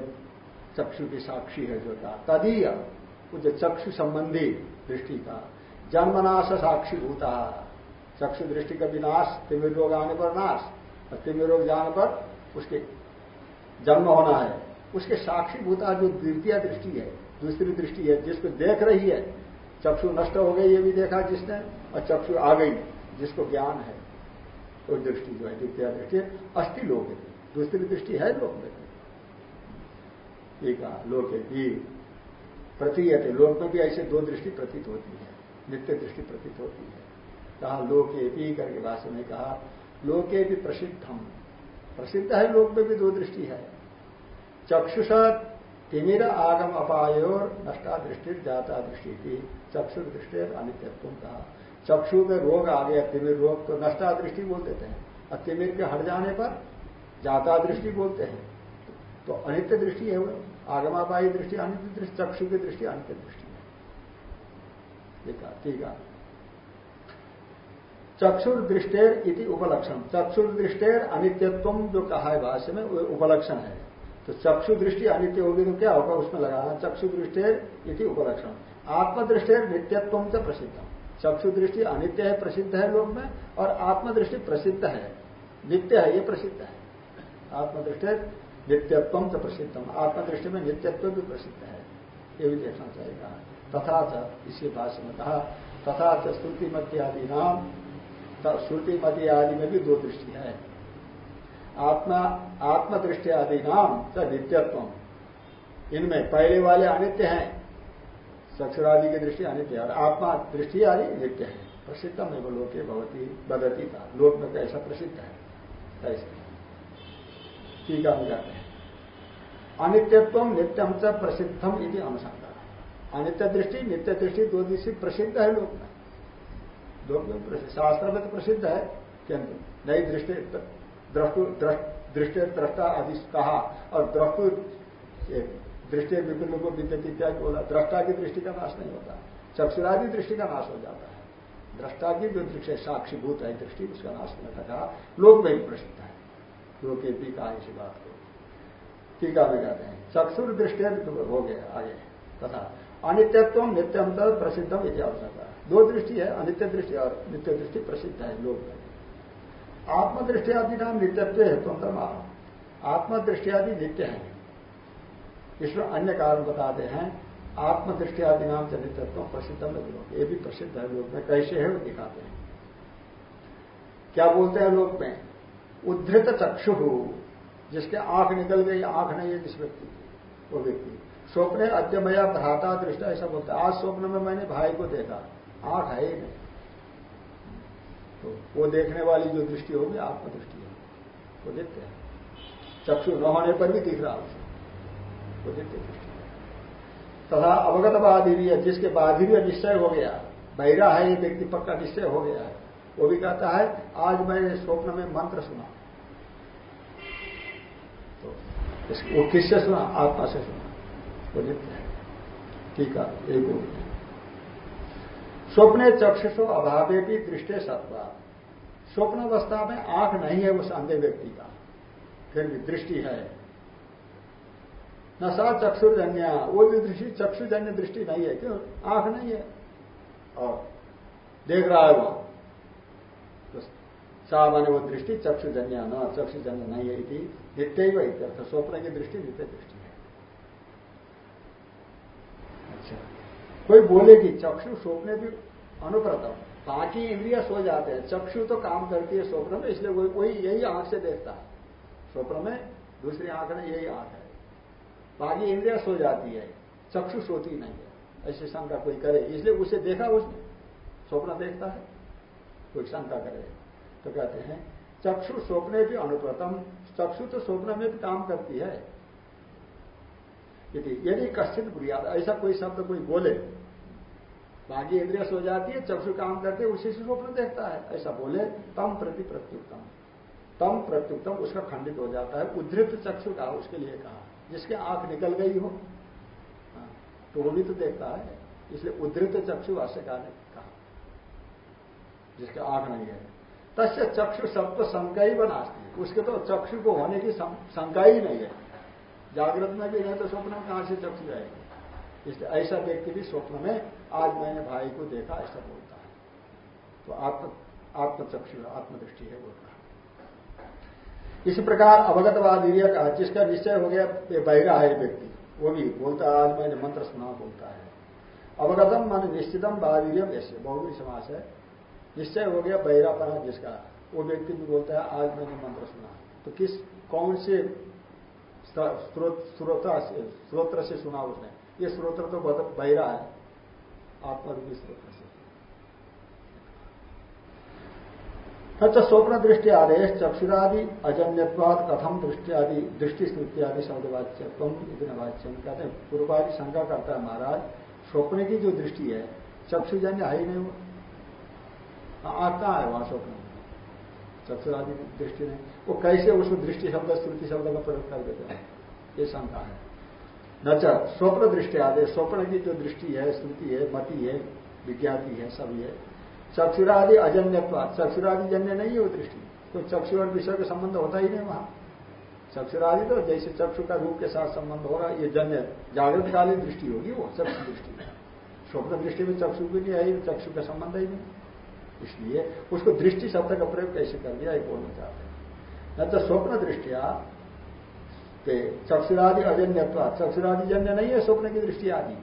चक्षु की साक्षी है जो था। तदीय वो जो चक्षु संबंधी दृष्टि का जन्मनाश साक्षी भूता। चक्षु दृष्टि का विनाश, तिमिर रोग आने पर नाश, और तिमिर रोग जाने पर उसके जन्म होना है। उसके साक्षी भूता जो द्वितीय दृष्टि है, दूसरी दृष्टि है, जिसको देख रही है, चक्षु नष्ट हो गई, ये भी देखा जिसने, और चक्षु आ गई। जिसको ज्ञान है, वो दृष्टि जो है, द्वितीय दृष्टि अस्थि लोक है। दूसरी दृष्टि है लोक में। ठीक है, लोके भी प्रतीयते लोक में भी ऐसे दो दृष्टि प्रतीत होती है। नित्य दृष्टि प्रतीत होती है। कहा, लोके भी करके भाषा में कहा, लोके भी प्रसिद्धम। प्रसिद्ध है लोक में भी दो दृष्टि है। चक्षुष तिमिर आगम अपायोर नष्टा दृष्टि जाता दृष्टि की चक्षु दृष्टि अनित्यत्व कहा। चक्षु में रोग आ गया, तिमिर रोग तो नष्टा दृष्टि बोल देते हैं और तिमिर के हट जाने पर जाता दृष्टि बोलते हैं। तो अनित्य दृष्टि है वो आगमापाई दृष्टि, अनित्य दृष्टि, चक्षु की दृष्टि, अनित्य दृष्टि। है ठीक है। चक्षुर दृष्टेर इति उपलक्षण। चक्षुर दृष्टेर अनित्यत्व जो कहा है भाष्य में, वो उपलक्षण है। तो चक्षु दृष्टि अनित्य होगी तो क्या होगा, उसमें लगाना। चक्षु दृष्टेर इति उपलक्षण। आत्मदृष्टेर नित्यत्व से प्रसिद्ध चक्षु दृष्टि अनित्य है, प्रसिद्ध है लोक में, और आत्मदृष्टि प्रसिद्ध है। नित्य है, ये प्रसिद्ध है। आत्मदृष्टि नित्यत्व तो प्रसिद्धम आत्मदृष्टि में नित्यत्व भी प्रसिद्ध है। ये भी देखना चाहिए। तथा इसी भाष्य में कहा, तथा श्रुति मध्य आदि नाम श्रुति मध्य आदि में भी दो दृष्टि है। आत्मा, आत्मदृष्टि आदि नाम च नित्यत्व। इनमें पहले वाले अनित्य हैं चक्षुरादि की दृष्टि अनित्य और आत्मा दृष्टि आदि नित्य है। प्रसिद्धम एवं लोके भवती, बदती का लोक में कैसा प्रसिद्ध है? कैसे टीका में जाते हैं। अनित्यत्व नित्यम च प्रसिद्धम इति अनुसंधा अनित्य दृष्टि, नित्य दृष्टि दो दृष्टि प्रसिद्ध है लोक में। लोक में शास्त्र में तो प्रसिद्ध है, किंतु नई दृष्टि दृष्टि दृष्टा आदि कहा और द्रष्टु दृष्टि विभिन्न को विद्युत इत्यादि बोला दृष्टा की दृष्टि का नाश नहीं होता। चक्षुरादि दृष्टि का नाश हो जाता है। दृष्टा की जो दृष्टि साक्षीभूत है दृष्टि, उसका नाश होने का कहा लोक में ही प्रसिद्ध है। लोके भी कहा इसी बात को। टीका में कहते हैं, चक्षुर दृष्टि हो गया आगे। तथा अनित्यत्व नित्यम तक प्रसिद्धम इतिहास का दो दृष्टि है, अनित्य दृष्टि और नित्य दृष्टि प्रसिद्ध है लोक में। आत्मदृष्टि आदि नाम नित्यत्व है। तंत्र आत्मदृष्टि आदि नित्य है। इसमें अन्य कारण बताते हैं, आत्मदृष्टि आदि नाम से नित्यत्व प्रसिद्ध लोग ये भी प्रसिद्ध है लोग में, कैसे है वो दिखाते हैं। क्या बोलते हैं लोग में? उद्धृत चक्षु, जिसके आँख निकल गई, आँख नहीं है जिस व्यक्ति की, वो व्यक्ति। स्वप्न अद्यमया भ्राता दृष्टा, ऐसा बोलता है। आज स्वप्न में मैंने भाई को देखा, आँख है ही नहीं। तो वो देखने वाली जो दृष्टि होगी, आत्मदृष्टि है वो देखते हैं। चक्षु न होने पर भी दिख रहा उसे। तथा अवगत बाधिर्य जिसके बाधिर्य निश्चय हो गया। बहिरा है, ये व्यक्ति पक्का निश्चय हो गया है। वो भी कहता है, आज मैंने स्वप्न में मंत्र सुना। तो वो किससे सुना? आत्मा से सुना। वो नित्य है। ठीक है एक हैं। स्वप्ने चक्षुषो अभावे भी दृष्टि सत्वा। स्वप्न अवस्था में आँख नहीं है उस अंधे व्यक्ति का। फिर भी दृष्टि है। न सा चक्षुर्जन्य, वो भी दृष्टि चक्षुजन्य दृष्टि नहीं है, क्यों? आँख नहीं है। और देख रहा है वहाँ तो सा माने वो दृष्टि चक्षुजन्य न चक्षुजन्य नहीं है नित्य ही वही अर्थ स्वप्न की दृष्टि, नित्य दृष्टि है। अच्छा। कोई बोले कि चक्षु स्वप्न भी अनुप्रतम, बाकी इंद्रिया सो जाते हैं। चक्षु तो काम करती है स्वप्न में, इसलिए वही यही आँख से देखता है। स्वप्न में दूसरी आँख में यही आँख है। बाकी इंद्रिया सो जाती है, चक्षु सोती नहीं है। ऐसी शंका कोई करे, इसलिए उसे देखा उसने, स्वप्न देखता है, कोई शंका करे। तो कहते हैं, चक्षु स्वप्न भी अनुप्रतम, चक्षु तो स्वप्न में भी काम करती है। यदि यदि कश्चित बुढ़िया ऐसा कोई शब्द कोई बोले बाकी इंद्रिया सो जाती है, चक्षु काम करते उसी से स्वप्न देखता है। ऐसा बोले, तम प्रति प्रत्युत्तम तम प्रत्युत्तम उसका खंडित हो जाता है, उद्धृत चक्षु कहा, उसके लिए कहा। जिसके आँख निकल गई हो। हाँ, तो वो भी तो देखता है। इसलिए उद्धृत चक्षु भाष्यकार ने कहा जिसके आँख नहीं है। तस्य चक्षु सब तो शंका ही बनाती उसके तो चक्षु को होने की शंका ही नहीं है। जागृत में भी नहीं तो स्वप्न में कहाँ से चक्षु जाएगी इसलिए ऐसा व्यक्ति भी स्वप्न में आज मैंने भाई को देखा ऐसा बोलता है। तो आत्म आत्मचक्षु आत्मदृष्टि है बोलता है इसी प्रकार अवगतवाद कहा जिसका निश्चय हो गया बहिरा है व्यक्ति। वो भी बोलता है, आज मैंने मंत्र सुना बोलता है। अवगतम मान निश्चितम बावीरियम ऐसे बहुबरी समास है। निश्चय हो गया बहिरापना जिसका। वो व्यक्ति भी बोलता है, आज मैंने मंत्र सुना। तो किस, कौन से स्रोत्र से सुना उसने? ये स्रोत्र तो बहुत बहिरा है। आत्मरूपी स्रोत्र से अच्छा स्वप्न दृष्टि आदेश चक्षुरादि अजन्यवाद कथम दृष्टि आदि दृष्टि स्मृति आदि शब्दवाच्य तुम इतने वाच्य। कहते हैं, पूर्वादि शंका करता है महाराज, स्वप्न की जो दृष्टि है, चक्षुजन्य है ही नहीं, आता है वहाँ स्वप्न। चक्षुरादि दृष्टि नहीं। वो कैसे उसको दृष्टि शब्द श्रुति शब्द का प्रयोग कर देते हैं? ये शंका है। न स्वप्न दृष्टि आदेश स्वप्न की जो दृष्टि है श्रुति है, मति है, विज्ञाति है सभी है। चक्षुरादि अजन्य चक्षुरादि जन्य नहीं है वो दृष्टि। तो चक्षु और विषय का संबंध होता ही नहीं वहाँ। चक्षुरादि तो जैसे चक्षु का रूप के साथ संबंध होगा ये जन्य जागृत कालीन दृष्टि होगी वो, चक्षु दृष्टि। स्वप्न दृष्टि में चक्षु भी नहीं आई चक्षु का संबंध ही नहीं। इसलिए उसको दृष्टि शब्द का प्रयोग कैसे कर दिया ये बोलना चाहते हैं। न तो स्वप्न दृष्टिया चक्षुरादि अजन्यत्व, चक्षुरादि जन्य नहीं है, स्वप्न की दृष्टि आदि।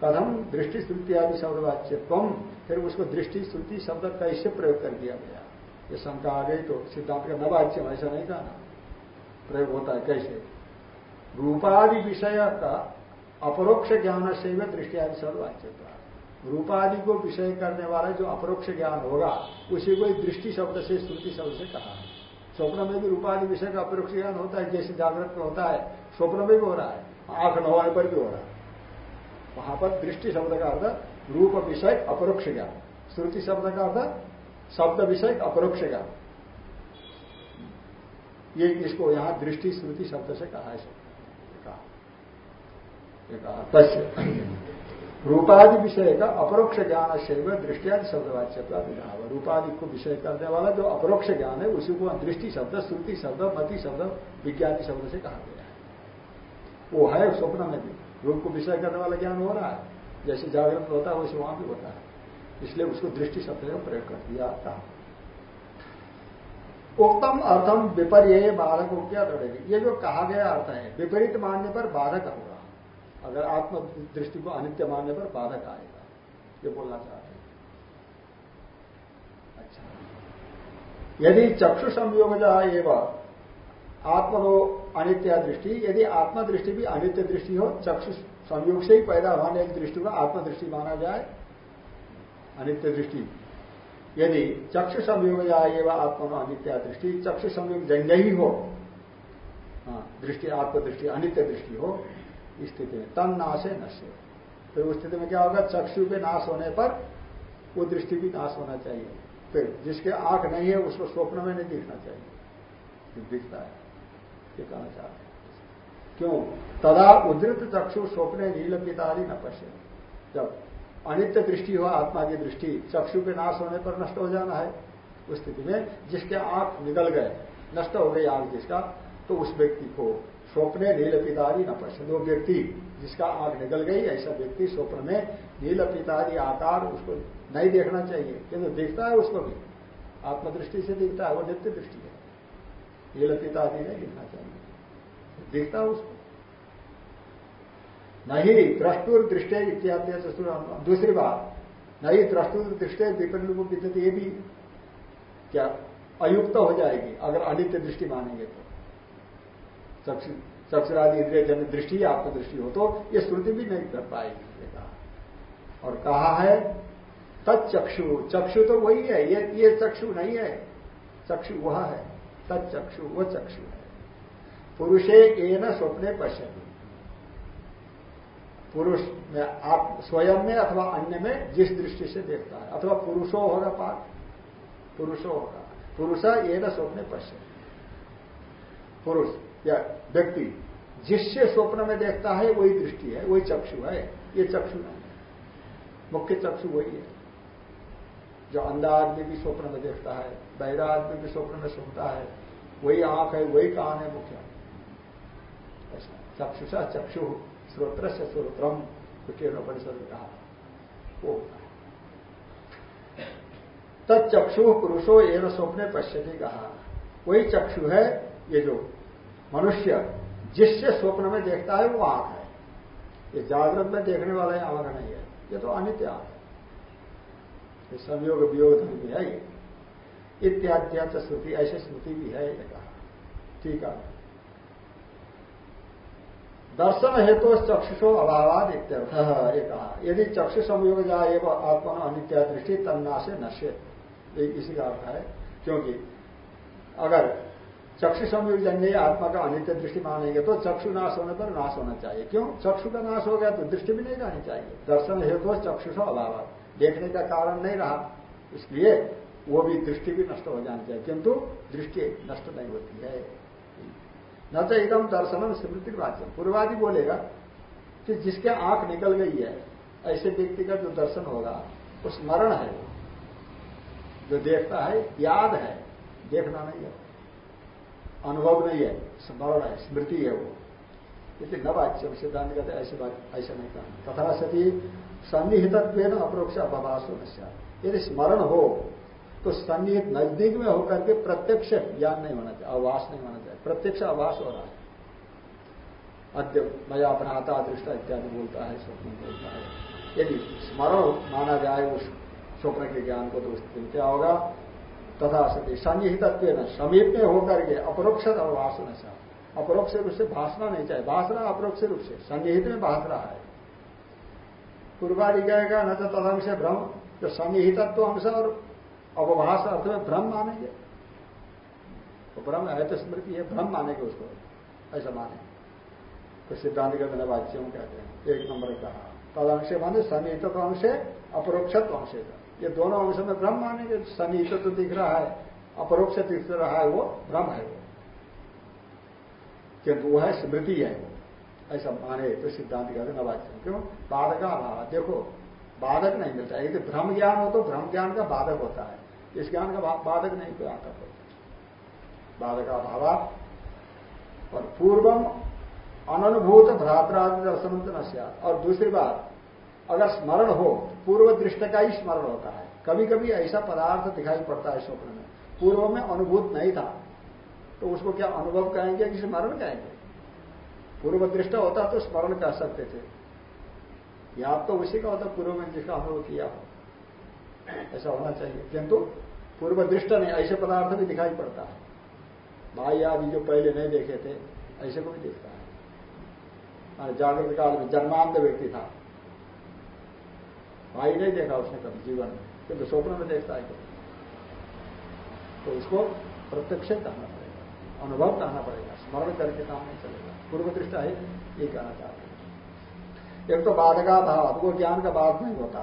कथम दृष्टि श्रुति आदि शब्दवाच्य तुम फिर उसको दृष्टि श्रुति शब्द कैसे प्रयोग कर दिया गया। ये शंका आ गई तो सिद्धांत का नवाच्य ऐसा नहीं कहा प्रयोग होता है कैसे? रूपादि विषय का अपरोक्ष ज्ञान से दृष्टि आदि शब्दवाच्य रूपादि को विषय करने वाला जो अपरोक्ष ज्ञान होगा, उसी को दृष्टि शब्द से श्रुति शब्द से कहा। है स्वप्न में भी रूपादि विषय का अपरोक्ष ज्ञान होता है, जैसे जागृत में होता है, स्वप्न में भी हो रहा है, आँख न पर भी हो रहा है। वहाँ पर दृष्टि शब्द का अर्थ रूप विषय अपरोक्ष ज्ञान श्रुति शब्द का अर्थ, शब्द विषय अपरोक्ष ज्ञान ये इसको यहाँ दृष्टि श्रुति शब्द से कहा है। कहा। रूपादि विषय का अपरोक्ष ज्ञान से दृष्टियादि शब्दवाच्य विधाव। रूपादि को विषय करने वाला जो अपरोक्ष ज्ञान है, उसी को दृष्टि शब्द, श्रुति शब्द, मति शब्द, विज्ञानी शब्द से कहा गया है। वो है स्वप्न में भी। रूप को विषय करने वाला ज्ञान हो रहा है। जैसे जागृत होता है, वैसे वहाँ भी होता है। इसलिए उसको दृष्टि शब्द का प्रयोग कर दिया था। उत्तम अर्थम विपर्य बाधक हो क्या दौड़ेगी ये जो कहा गया अर्थ है, विपरीत मानने पर बाधक होगा। अगर आत्म दृष्टि को अनित्य मानने पर बाधक आएगा। ये बोलना चाहते हैं। अच्छा। यदि चक्षु संयोग एवं आत्मनो अनित्य दृष्टि, यदि आत्मा दृष्टि भी अनित्य दृष्टि हो, चक्षु संयोग से ही पैदा होने एक दृष्टि को आत्मदृष्टि माना जाए अनित्य दृष्टि। यदि चक्षु संयोग जाए एवं आत्मनो अनित्य दृष्टि चक्षु संयोग जन्य ही हो हाँ, दृष्टि आत्मदृष्टि अनित्य दृष्टि हो स्थिति में तन नाश है नश्य फिर उस स्थिति में क्या होगा? चक्षु के नाश होने पर वो दृष्टि भी नाश होना चाहिए। फिर जिसके आँख नहीं है उसको स्वप्न में नहीं दिखना चाहिए। दिखता है। ये कहना चाहते हैं। क्यों? तदा उदृत चक्षु स्वप्न नील पिताली न पश्य जब अनित्य दृष्टि हो, आत्मा की दृष्टि चक्षु के नाश होने पर नष्ट हो जाना है, उस स्थिति में जिसके आँख निकल गए, नष्ट हो गई आँख जिसका तो उस व्यक्ति को स्वप्ने नील पितारी न पश्चिम वो व्यक्ति जिसका आँख निकल गई, ऐसा व्यक्ति स्वप्न में नील पितादि आकार उसको नहीं देखना चाहिए, किंतु देखता है उसको भी। आत्मदृष्टि से दिखता है, वो नित्य दृष्टि है। नील पितादि नहीं दिखना चाहिए। दिखता उसको। नहीं द्रष्टुर दृष्टि इत्यादि दूसरी बात नहीं द्रष्टुर दृष्टि विपरीत विद्युत, ये भी क्या अयुक्त हो जाएगी, अगर अनित्य दृष्टि मानेंगे तो। चक्षुरादि इंद्रिय जन दृष्टि, आपको दृष्टि हो तो ये श्रुति भी नहीं कर पाएगी कहा। और कहा है तत्चक्षु चक्षु तो वही है, ये ये चक्षु नहीं है। चक्षु वह है तत्चक्षु वह चक्षु है। पुरुषे के न स्वप्ने पश्यति। पुरुष में आप स्वयं में अथवा अन्य में जिस दृष्टि से देखता है, अथवा पुरुषो होगा पाठ पुरुषो होगा। पुरुष ये न स्वप्न पश्य पुरुष या व्यक्ति जिससे स्वप्न में देखता है, वही दृष्टि है, वही चक्षु है, ये चक्षु नहीं है। मुख्य चक्षु वही है। जो अंधा आदमी भी स्वप्न में देखता है, बहरा आदमी भी स्वप्न में सुनता है, वही आँख है, वही कान है मुख्य। चक्षुषा चक्षु श्रोत्र से श्रोत्रम परिषद में कहा वो तत्चक्षु पुरुषो एवं स्वप्ने पश्यति कहा वही चक्षु है, ये जो मनुष्य जिससे स्वप्न में देखता है, वो आँख है। ये जागृत में देखने वाला आँख नहीं है। ये तो अनित्य आँख है। संयोग वियोग भी है ये। इत्याद्या श्रुति, ऐसी श्रुति भी है ये कहा। ठीक है। दर्शन हेतु तो चक्षुषो अभावाद इत्यर्थ ये कहा। यदि चक्षु संयोग जाए आत्मा अनित्या दृष्टि तन्ना से नश्य इसी का अर्थ है क्योंकि अगर चक्षु संयोजन्य आत्मा का अनित्य दृष्टि मानेंगे तो चक्षु नाश होने पर नाश होना चाहिए। क्यों? चक्षु का नाश हो गया तो दृष्टि भी नहीं रहनी चाहिए। दर्शन हेतु चक्षु से अभाव देखने का कारण नहीं रहा। इसलिए वो भी दृष्टि भी नष्ट हो जानी चाहिए। किंतु दृष्टि नष्ट नहीं होती है। न तो एकदम दर्शनम स्मृति वाच्य पूर्वादि बोलेगा कि जिसके आँख निकल गई है, ऐसे व्यक्ति का जो दर्शन होगा, वो स्मरण है जो देखता है, याद है, देखना नहीं है। अनुभव नहीं है, स्मरण है, स्मृति है वो। इसलिए न वाच्य, सिद्धांत कहते ऐसी बात, ऐसा नहीं कहना। तथा सती सन्निहितत्व अपरोक्ष अपवासो न यदि स्मरण हो तो सन्निहित नज़दीक में होकर के प्रत्यक्ष ज्ञान नहीं होना चाहिए, आवास नहीं होना चाहिए, प्रत्यक्ष आवास हो रहा है। अद्य मया अपनाता दृष्टा इत्यादि बोलता है, स्वप्न बोलता है। यदि स्मरण माना जाए उस स्वप्न के ज्ञान को तो दिन क्या होगा? तथा सती सन्निहित समीप में होकर के अपरोक्ष अवभाषण से अपरोक्ष रूप से भाषना नहीं चाहिए भाषना अपरोक्ष रूप से, सन्निहित में भाष रहा है। पूर्वादि कहेगा, न तो तदंश भ्रम जो सन्निहितत्व अंश और अवभाष अर्थ में भ्रम मानेंगे। तो भ्रम है तो स्मृति है भ्रम मानेंगे उसको। ऐसा माने तो सिद्धांत के दिन वाच्यों कहते हैं। एक नंबर कहा। तदंश माने सन्निहित अंश, अपरोक्षत्व अंश ये दोनों अंश में भ्रम मानेंगे। सन्निहित तो दिख रहा है, अपरोक्ष दिख रहा है वो भ्रम है वो। किंतु वो है स्मृति है वो। ऐसा माने तो सिद्धांत कहते हैं नवाच्य क्यों? बाधक देखो, बाधक नहीं मिलता यदि भ्रम ज्ञान हो तो भ्रम ज्ञान का बाधक होता है। इस ज्ञान का बाधक नहीं कोई आता होता बाधक अभाव। और पूर्वम अनुभूत भ्रातरादि दर्शन न और दूसरी बात, अगर स्मरण हो, पूर्व दृष्ट का ही स्मरण होता है। कभी कभी ऐसा पदार्थ दिखाई पड़ता है स्वप्न में। पूर्व में अनुभूत नहीं था। तो उसको क्या अनुभव कहेंगे कि स्मरण कहेंगे? पूर्व दृष्ट होता तो स्मरण कह सकते थे। याद तो उसी का होता, पूर्व में जिसका अनुभव किया हो। ऐसा होना चाहिए। किंतु पूर्व दृष्ट नहीं ऐसे पदार्थ भी दिखाई पड़ता है। भाई आदि जो पहले नहीं देखे थे, ऐसे को भी देखता है। जागृत काल में जन्मांध व्यक्ति था। भाई नहीं देखा उसने कभी जीवन में किंतु स्वप्न में देखता है तो उसको प्रत्यक्ष कहना पड़ेगा, अनुभव कहना पड़ेगा, स्मरण करके काम नहीं चलेगा। पूर्व दृष्टा है ये कहना चाहते हैं। एक तो बाधका भाव वो ज्ञान का बात नहीं होता।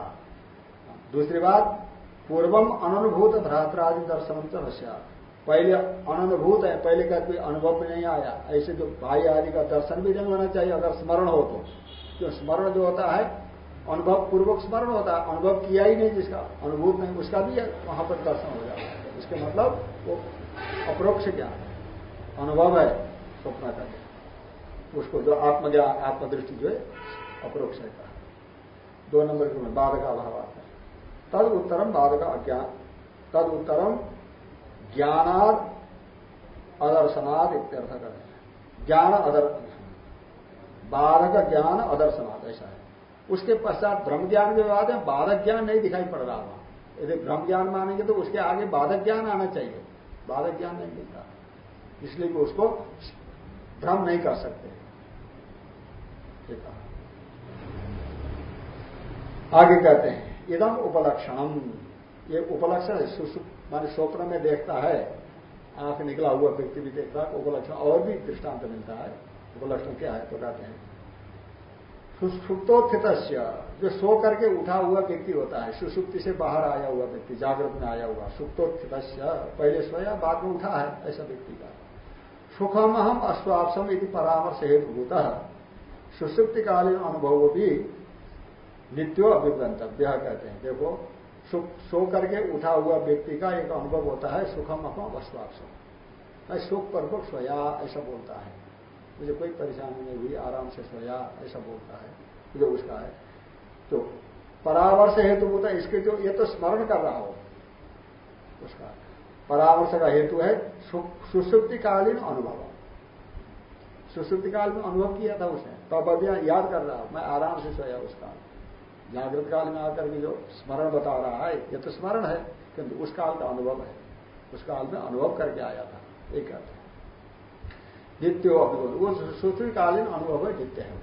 दूसरी बात पूर्वम अनुभूत भ्रातरादि दर्शन चलस्या पहले अनुभूत है, पहले का कोई अनुभव में नहीं आया। ऐसे जो भाई आदि का दर्शन भी नहीं होना चाहिए, अगर स्मरण हो तो। क्यों? स्मरण जो होता है अनुभव पूर्वक स्मरण होता है, अनुभव किया ही नहीं जिसका अनुभूत नहीं, उसका भी वहाँ पर दर्शन हो जाता है। इसके मतलब वो अप्रोक्ष ज्ञान अनुभव है, स्वप्न का उसको जो आत्मज्ञान आत्मदृष्टि जो है, अपरोक्ष है। दो नंबर के में बाधक अभाव आता है। तद उत्तरम बाधक अज्ञान तद उत्तरम ज्ञानाद अदर्शनाद इत्यर्थ कर ज्ञान अदर बाधक ज्ञान अदर्शनाद ऐसा है। उसके पश्चात ब्रह्म ज्ञान के बाद में बाधक ज्ञान नहीं दिखाई पड़ रहा वहाँ। यदि ब्रह्म ज्ञान मानेंगे तो उसके आगे बाधक ज्ञान आना चाहिए। बाधक ज्ञान नहीं मिलता। इसलिए वो उसको भ्रम नहीं कर सकते। आगे कहते हैं। इदम उपलक्षणम। ये उपलक्षण है मान स्वप्न में देखता है, आँख निकला हुआ व्यक्ति भी देखता है उपलक्षण और भी दृष्टांत मिलता है। उपलक्षण क्या है तो कहते हैं। सुसुप्तोत्थित जो सो करके उठा हुआ व्यक्ति होता है सुसुप्ति से बाहर आया हुआ व्यक्ति, जागृत में आया हुआ सुप्तोत्थित पहले सोया, बाद में उठा है, ऐसा व्यक्ति का। सुखम हम अश्वापसम यदि परामर्श हेतु होता हेतुभूत सुसुप्तिकालीन अनुभव भी नित्यो अभिगंतव्य कहते हैं। देखो, सुख, सो करके उठा हुआ व्यक्ति का एक अनुभव होता है, सुखम अहम अश्वापसम मैं सुख पर सोया, ऐसा बोलता है। मुझे कोई परेशानी नहीं हुई, आराम से सोया, ऐसा बोलता है। जो उसका है। तो परामर्श हेतु होता है, इसके जो ये तो स्मरण कर रहा हो, उसका। परामर्श का हेतु है सुसुप्तिकालीन अनुभव। सुसुप्तिकाल में अनुभव किया था उसने, तब अभी याद कर रहा मैं आराम से सोया उसका। जागृत काल में आकर के जो स्मरण बता रहा है, ये तो स्मरण है, किंतु उस काल का अनुभव है। उस काल में अनुभव करके आया था, एक कहते हैं। नित्यो वो सुश्रुतिकालीन अनुभव है नित्य है।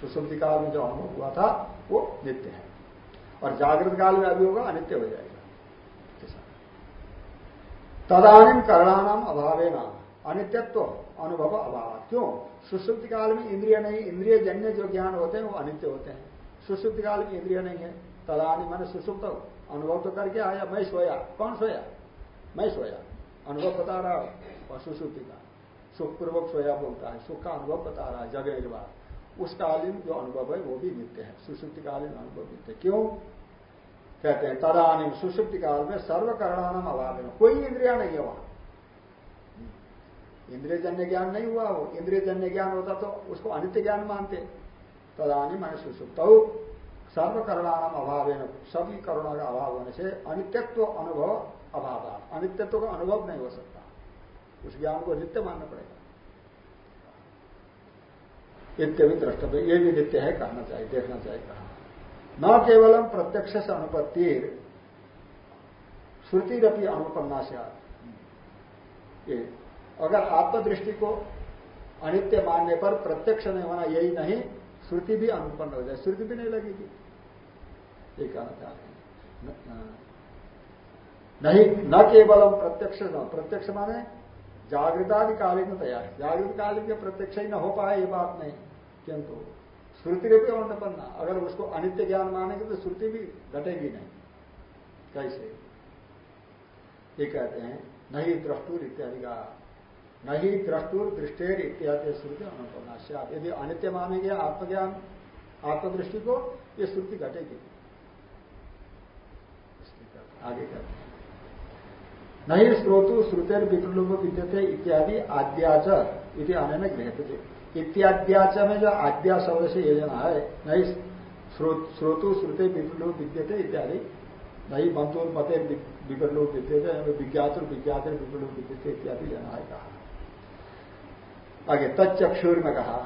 सुश्रुति काल में जो अनुभव हुआ था, वो नित्य है। और जागृत काल में अभी होगा, अनित्य हो जाएगा। तदानिम करणानाम अभावे न अनित्यत्व, अनुभव अभाव। क्यों? सुश्रुति काल में इंद्रिय नहीं, इंद्रिय जन्य जो ज्ञान होते हैं, वो अनित्य होते हैं। सुश्रुति काल में इंद्रिय नहीं है। तदानी मैंने सुसुप्त अनुभव तो करके आया, मैं सोया। कौन सोया? मैं सोया। अनुभव बता रहा हूँ। सुश्रुति का। सुखपूर्वक सोया बोलता है। सुख का अनुभव बता रहा है, जगह के बाद। उस कालीन जो अनुभव है, वो भी नित्य है। सुसुप्तिकालीन अनुभव नित्य क्यों? कहते हैं, तदानी सुसुप्ति काल में सर्वकरणानाम अभाव में कोई इंद्रिया नहीं है वहाँ। इंद्रिय जन्य ज्ञान नहीं हुआ वो इंद्रिय जन्य ज्ञान होता तो उसको अनित्य ज्ञान मानते। तदानी मैंने सुसुप्त। सर्वकरणानाम अभाव सभी करुणा का अभाव होने से अनित्यत्व अनुभव अभाव। अनित्यत्व का अनुभव नहीं हो सकता। उस ज्ञान को नित्य मानना पड़ेगा। नित्य भी द्रष्टव्य ये भी नित्य है, कहना चाहिए, देखना चाहिए कहा न केवलम प्रत्यक्ष से अनुपत्ति, श्रुति रपी अनुपन्ना से अगर आत्मदृष्टि को अनित्य मानने पर प्रत्यक्ष नहीं होना, यही नहीं श्रुति भी अनुपन्न हो जाए, श्रुति भी नहीं लगेगी। ये नहीं, न केवलम प्रत्यक्ष प्रत्यक्ष माने जागृतादि कालिक में तैयार जागृत कालिक के प्रत्यक्ष ही न हो पाए, ये बात नहीं। किंतु श्रुति रूपी पन्ना अगर उसको अनित्य ज्ञान मानेंगे तो श्रुति भी घटेगी नहीं। कैसे? ये कहते हैं, नहीं द्रष्टुर इत्यादि का नहीं द्रष्टुर दृष्टेर इत्यादि श्रुति अनुपन्ना यदि अनित्य मानेंगे आत्मज्ञान आत्मदृष्टि को ये श्रुति घटेगी। आगे कहते नहीं स्रोतु श्रुतेर विप्रलोभ विद्यते इत्यादि आद्याच इति अन्य गृहते इत्याद्याच में जो आद्या शब्द से योजना है, नहीं श्रोतु, श्रुते विप्रलोभ विद्यते इत्यादि, नहीं मंतुर मते विप्रलोभ विद्यते, विज्ञातुर विज्ञात विप्रलोभ विद्यते इत्यादि लेना है कहा। आगे तत्चक्षुर में कहा।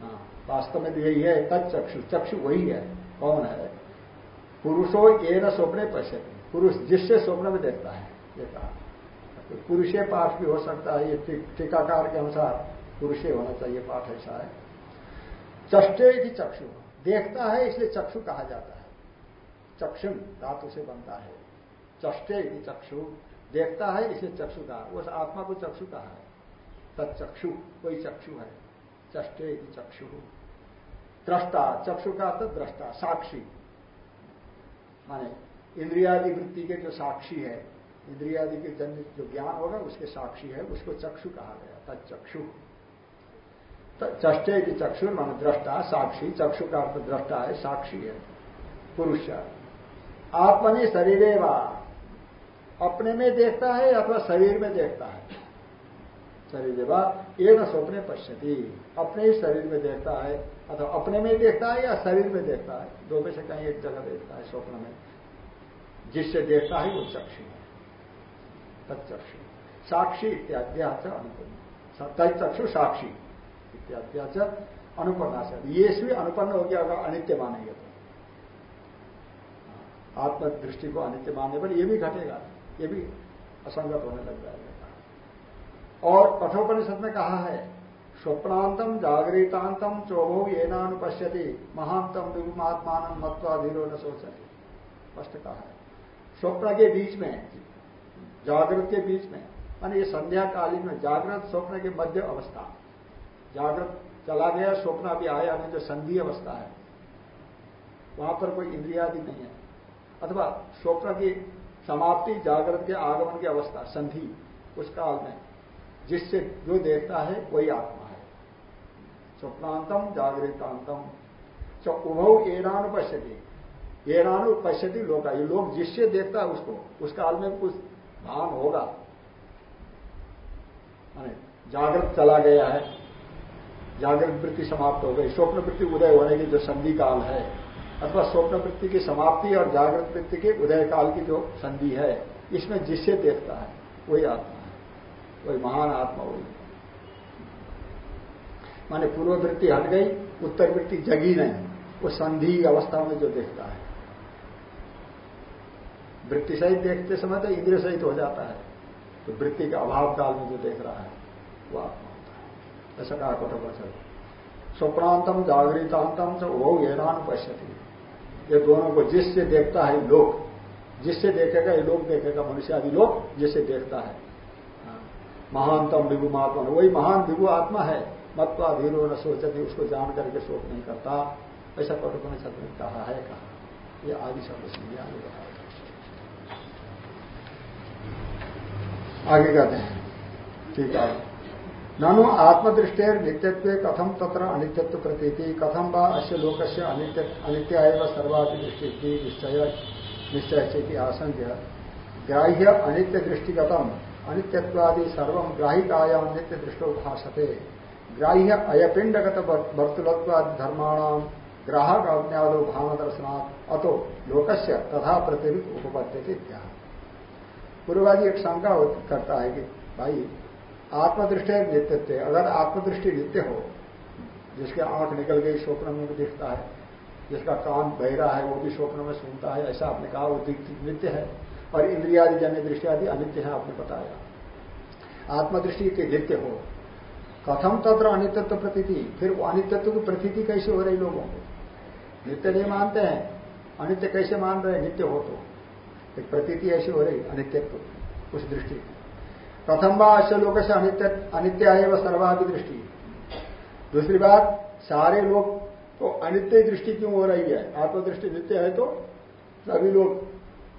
हाँ, वास्तव में तो यही है तत्चक्षु चक्षु वही है कौन है? पुरुषो ये न स्वप्ने पश्य पुरुष जिससे स्वप्न में देखता है ये कहा। तो पुरुषे पाठ भी हो सकता है ये टीकाकार के अनुसार पुरुषे होना चाहिए पाठ ऐसा है। चष्टे की चक्षु देखता है इसलिए चक्षु कहा जाता है। चक्षुन धातु से बनता है। चष्टे की चक्षु देखता है इसलिए चक्षु कहा। उस आत्मा को चक्षु कहा है। तत्चक्षु कोई चक्षु है? चष्टे की चक्षु। दृष्टा चक्षु का अर्थ दृष्टा साक्षी। माने इंद्रियादि वृत्ति के जो साक्षी है, इंद्रियादि के जन्य जो ज्ञान होगा, उसके साक्षी है, उसको चक्षु कहा गया तत्चक्षु चष्टे की चक्षु, मान दृष्टा साक्षी। चक्षु का अर्थ दृष्टा है, साक्षी है, पुरुष। आत्मनि शरीर अपने में देखता है अथवा शरीर में देखता है? शरीर व एक स्वप्ने पश्यति। अपने ही शरीर में देखता है, अथवा अपने में ही देखता है या शरीर में देखता है? दो में से कहीं एक जगह देखता है स्वप्न में। जिससे देखता है वो चक्षु है। तत्चक्षु साक्षी इत्याद्या अनुपन्न। चक्षु साक्षी इत्याद्या अनुपन्ना से। ये भी अनुपन्न हो गया अगर अनित्य मानेंगे तो। आत्मदृष्टि को अनित्य मानने पर यह भी घटेगा, ये भी असंगत होने लग जाएगा। और कठोपनिषद में कहा है स्वप्नांतम जागृतांतम चौभो ये नानुपश्यति महानतम विभुमात्मान मत्वा धीरो न सोचती स्पष्ट कहा है। स्वप्न के बीच में, जागृत के बीच में, मानी ये संध्या कालीन में जागृत स्वप्न के मध्य अवस्था। जागृत चला गया, स्वप्न अभी आया नहीं, जो संधि अवस्था है। वहाँ पर कोई इंद्रियादि नहीं है। अथवा स्वप्न की समाप्ति जागृत के आगमन की अवस्था, संधि, उस काल में जिससे जो देखता है वही आत्मा है। स्वप्नांतम जागृतांतम। उभव एनानुपश्यति एनानुपश्यति लोग ये लोग जिससे देखता है उसको, उस काल में कुछ भान होगा। जागृत चला गया है। जागृत वृत्ति समाप्त हो गई। स्वप्न वृत्ति उदय होने की जो संधि काल है, अथवा स्वप्न वृत्ति की समाप्ति और जागृत वृत्ति के उदय काल की जो संधि है, इसमें जिससे देखता है, वही आत्मा वही महान आत्मा वही माने पूर्व वृत्ति हट गई उत्तर वृत्ति जगी नहीं, वो संधि अवस्था में जो देखता है। वृत्ति सहित देखते समय तो इंद्रिय सहित हो जाता है। तो वृत्ति के अभाव काल में जो देख रहा है, वो आत्मा होता है। ऐसा कहा कठोर स्वप्रांतम जागृतांतम से वो पश्यती। ये दोनों को जिससे देखता है लोग जिससे देखेगा, ये लोग देखेगा मनुष्य आदि लोग जिससे देखता है हाँ। महानतम विभु महात्मा। वही महान विभु आत्मा है। मत्वा धीरो न सोचती, उसको जान करके शोक नहीं करता। ऐसा कटोपनिषद ने कहा है, कहा। ये आदि शब्द से आगे बताया आगे कहते हैं। ठीक है। ननु आत्मदृष्टेर नित्यत्व कथम तत्र अनित्यत्व प्रतीति। कथम व अश्य लोक से अनित्य सर्वाधि दृष्टि निश्चय निश्चय से आशंक्य ग्राह्य अनित्य दृष्टिगतम अनित्यत्वादि सर्व ग्राहिकायाम नित्य दृष्टो भाषते ग्राह्य अयपिंडगत वर्तुलत्वादि धर्माणाम ग्राहक अज्ञादो भाव दर्शनात् अतो लोकस्य तथा प्रतिरिक्त उपपद्यते पूर्वादि एक शंका करता है कि भाई, आत्मदृष्टि नित्यत्व अगर आत्मदृष्टि नित्य हो, जिसके आँख निकल गई स्वप्न में भी दिखता है, जिसका कान बहरा है वो भी स्वप्न में सुनता है, ऐसा आपने कहा वो नित्य है। और इंद्रियादि, जन्य दृष्टि आदि अनित्य है, आपने बताया। आत्मदृष्टि के नित्य हो। कथम तत्र अनित्व प्रतीति। फिर वो अनित्यत्व की प्रतीति कैसे हो रही लोगों को नित्य नहीं मानते हैं। अनित्य कैसे मान रहे नित्य हो तो। एक प्रतीति ऐसी हो रही, अनित्यत्व उस दृष्टि प्रथम बात अश्य लोग से अनित्य अनित्य है वह सर्वाधि दृष्टि। दूसरी बात, सारे लोग तो अनित्य दृष्टि क्यों हो रही है? आत्मदृष्टि नित्य है तो सभी लोग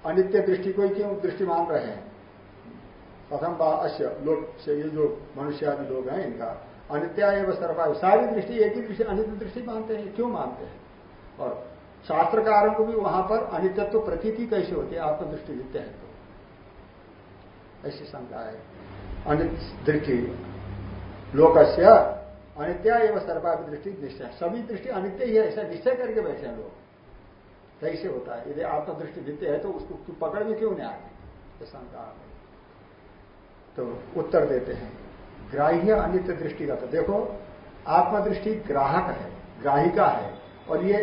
अनित्य दृष्टि को ही क्यों दृष्टि मान रहे हैं? प्रथम बात अश्य लोग से ये जो मनुष्य आदि लोग हैं इनका अनित्य एवं सर्वाधि सारी दृष्टि एक ही दृष्टि अनित्य दृष्टि मानते हैं। क्यों मानते हैं? और शास्त्रकारों को भी वहाँ पर अनित्यत्व प्रतीति कैसे होती है? आत्मदृष्टि नित्य है तो। ऐसी शंका है। अनित दृष्टि। लोकस्य अनित्या एवं सर्वाधि दृष्टि निश्चय। सभी दृष्टि अनित्य ही है। ऐसा निश्चय करके बैठे हैं लोग। कैसे होता है? यदि आत्मदृष्टि नित्य है तो उसको पकड़ में क्यों नहीं आती शंका तो उत्तर देते हैं। ग्राह्य अनित्य दृष्टि का तो देखो आत्मदृष्टि ग्राहक है ग्राहिका है और ये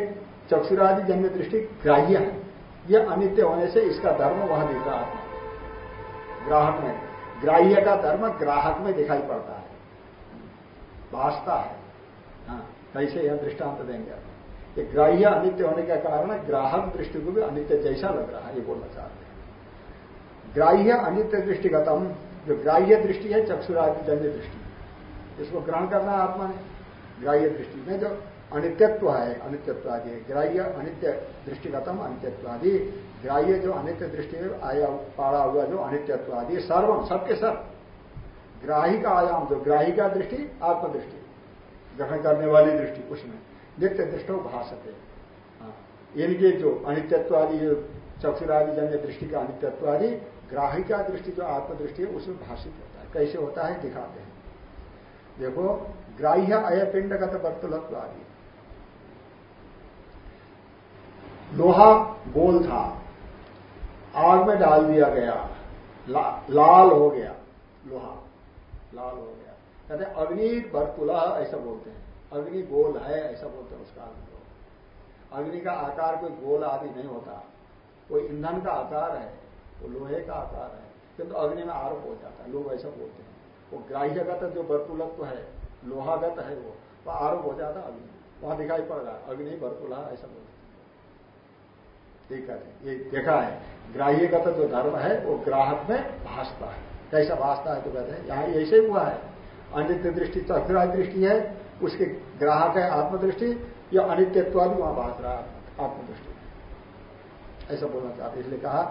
चक्षुरादि जन्म दृष्टि ग्राह्य है। यह अनित्य होने से इसका धर्म वहाँ दिख रहा है। ग्राहक में ग्राह्य का धर्म ग्राहक में दिखाई पड़ता है। वास्ता है। हाँ, कैसे यह दृष्टांत देंगे ये ग्राह्य अनित्य होने का कारण ग्राहक दृष्टि को भी अनित्य जैसा लग रहा है, ये बोलना चाहते हैं। ग्राह्य अनित्य दृष्टिगतम, जो ग्राह्य दृष्टि है, चक्षुरादि जन्य दृष्टि। इसको ग्रहण करना आत्मा ने। ग्राह्य दृष्टि में जो अनित्यत्व है, अनित्यत्वादि, ग्राह्य अनित्य दृष्टिगतम, अनित्यत्वादि। ग्राह्य जो अनित्य दृष्टि आया, पाड़ा हुआ जो अनित्यत्वादि, सर्वम, सबके सब ग्राही का आयाम, जो ग्राही का दृष्टि, आत्मदृष्टि। ग्रहण करने वाली दृष्टि उसमें नित्य दृष्टो भाषते हाँ, इनके जो अनित्यत्वादि जो चक्षुरादि जन्य दृष्टि का अनित्यत्व आदि ग्राहिका दृष्टि जो आत्मदृष्टि है उसमें भाषित होता है। कैसे होता है दिखाते हैं। देखो ग्राह्य अय पिंडगत वर्तुलत्व आदि लोहा गोल था। आग में डाल दिया गया। ला, लाल हो गया। लोहा लाल हो गया। कहते अग्नि वर्तुला ऐसा बोलते हैं। अग्नि गोल है, ऐसा बोलते हैं उस काल में अग्नि का आकार कोई गोल आदि नहीं होता। कोई ईंधन का आकार है वो लोहे का आकार है, किंतु अग्नि में आरोप हो जाता है। लोग ऐसा बोलते हैं। वो ग्राह्यगत जो वर्तुलत्व है, लोहागत है वो, वह आरोप हो जाता है अग्नि। वहाँ दिखाई पड़ रहा है, अग्नि, वर्तुला, ऐसा बोलते ठीक है, ये देखा है। ग्राह्यगत जो धर्म है, वो ग्राहक में भाषता है। कैसा भाषता है तो कहते हैं, यहाँ ऐसे हुआ है। अनित्य दृष्टि चतुरा दृष्टि है उसके ग्राहक है आत्मदृष्टि या अनित्यत्व भी वहाँ भाष रहा आत्मदृष्टि। ऐसा बोलना चाहते इसलिए कहा,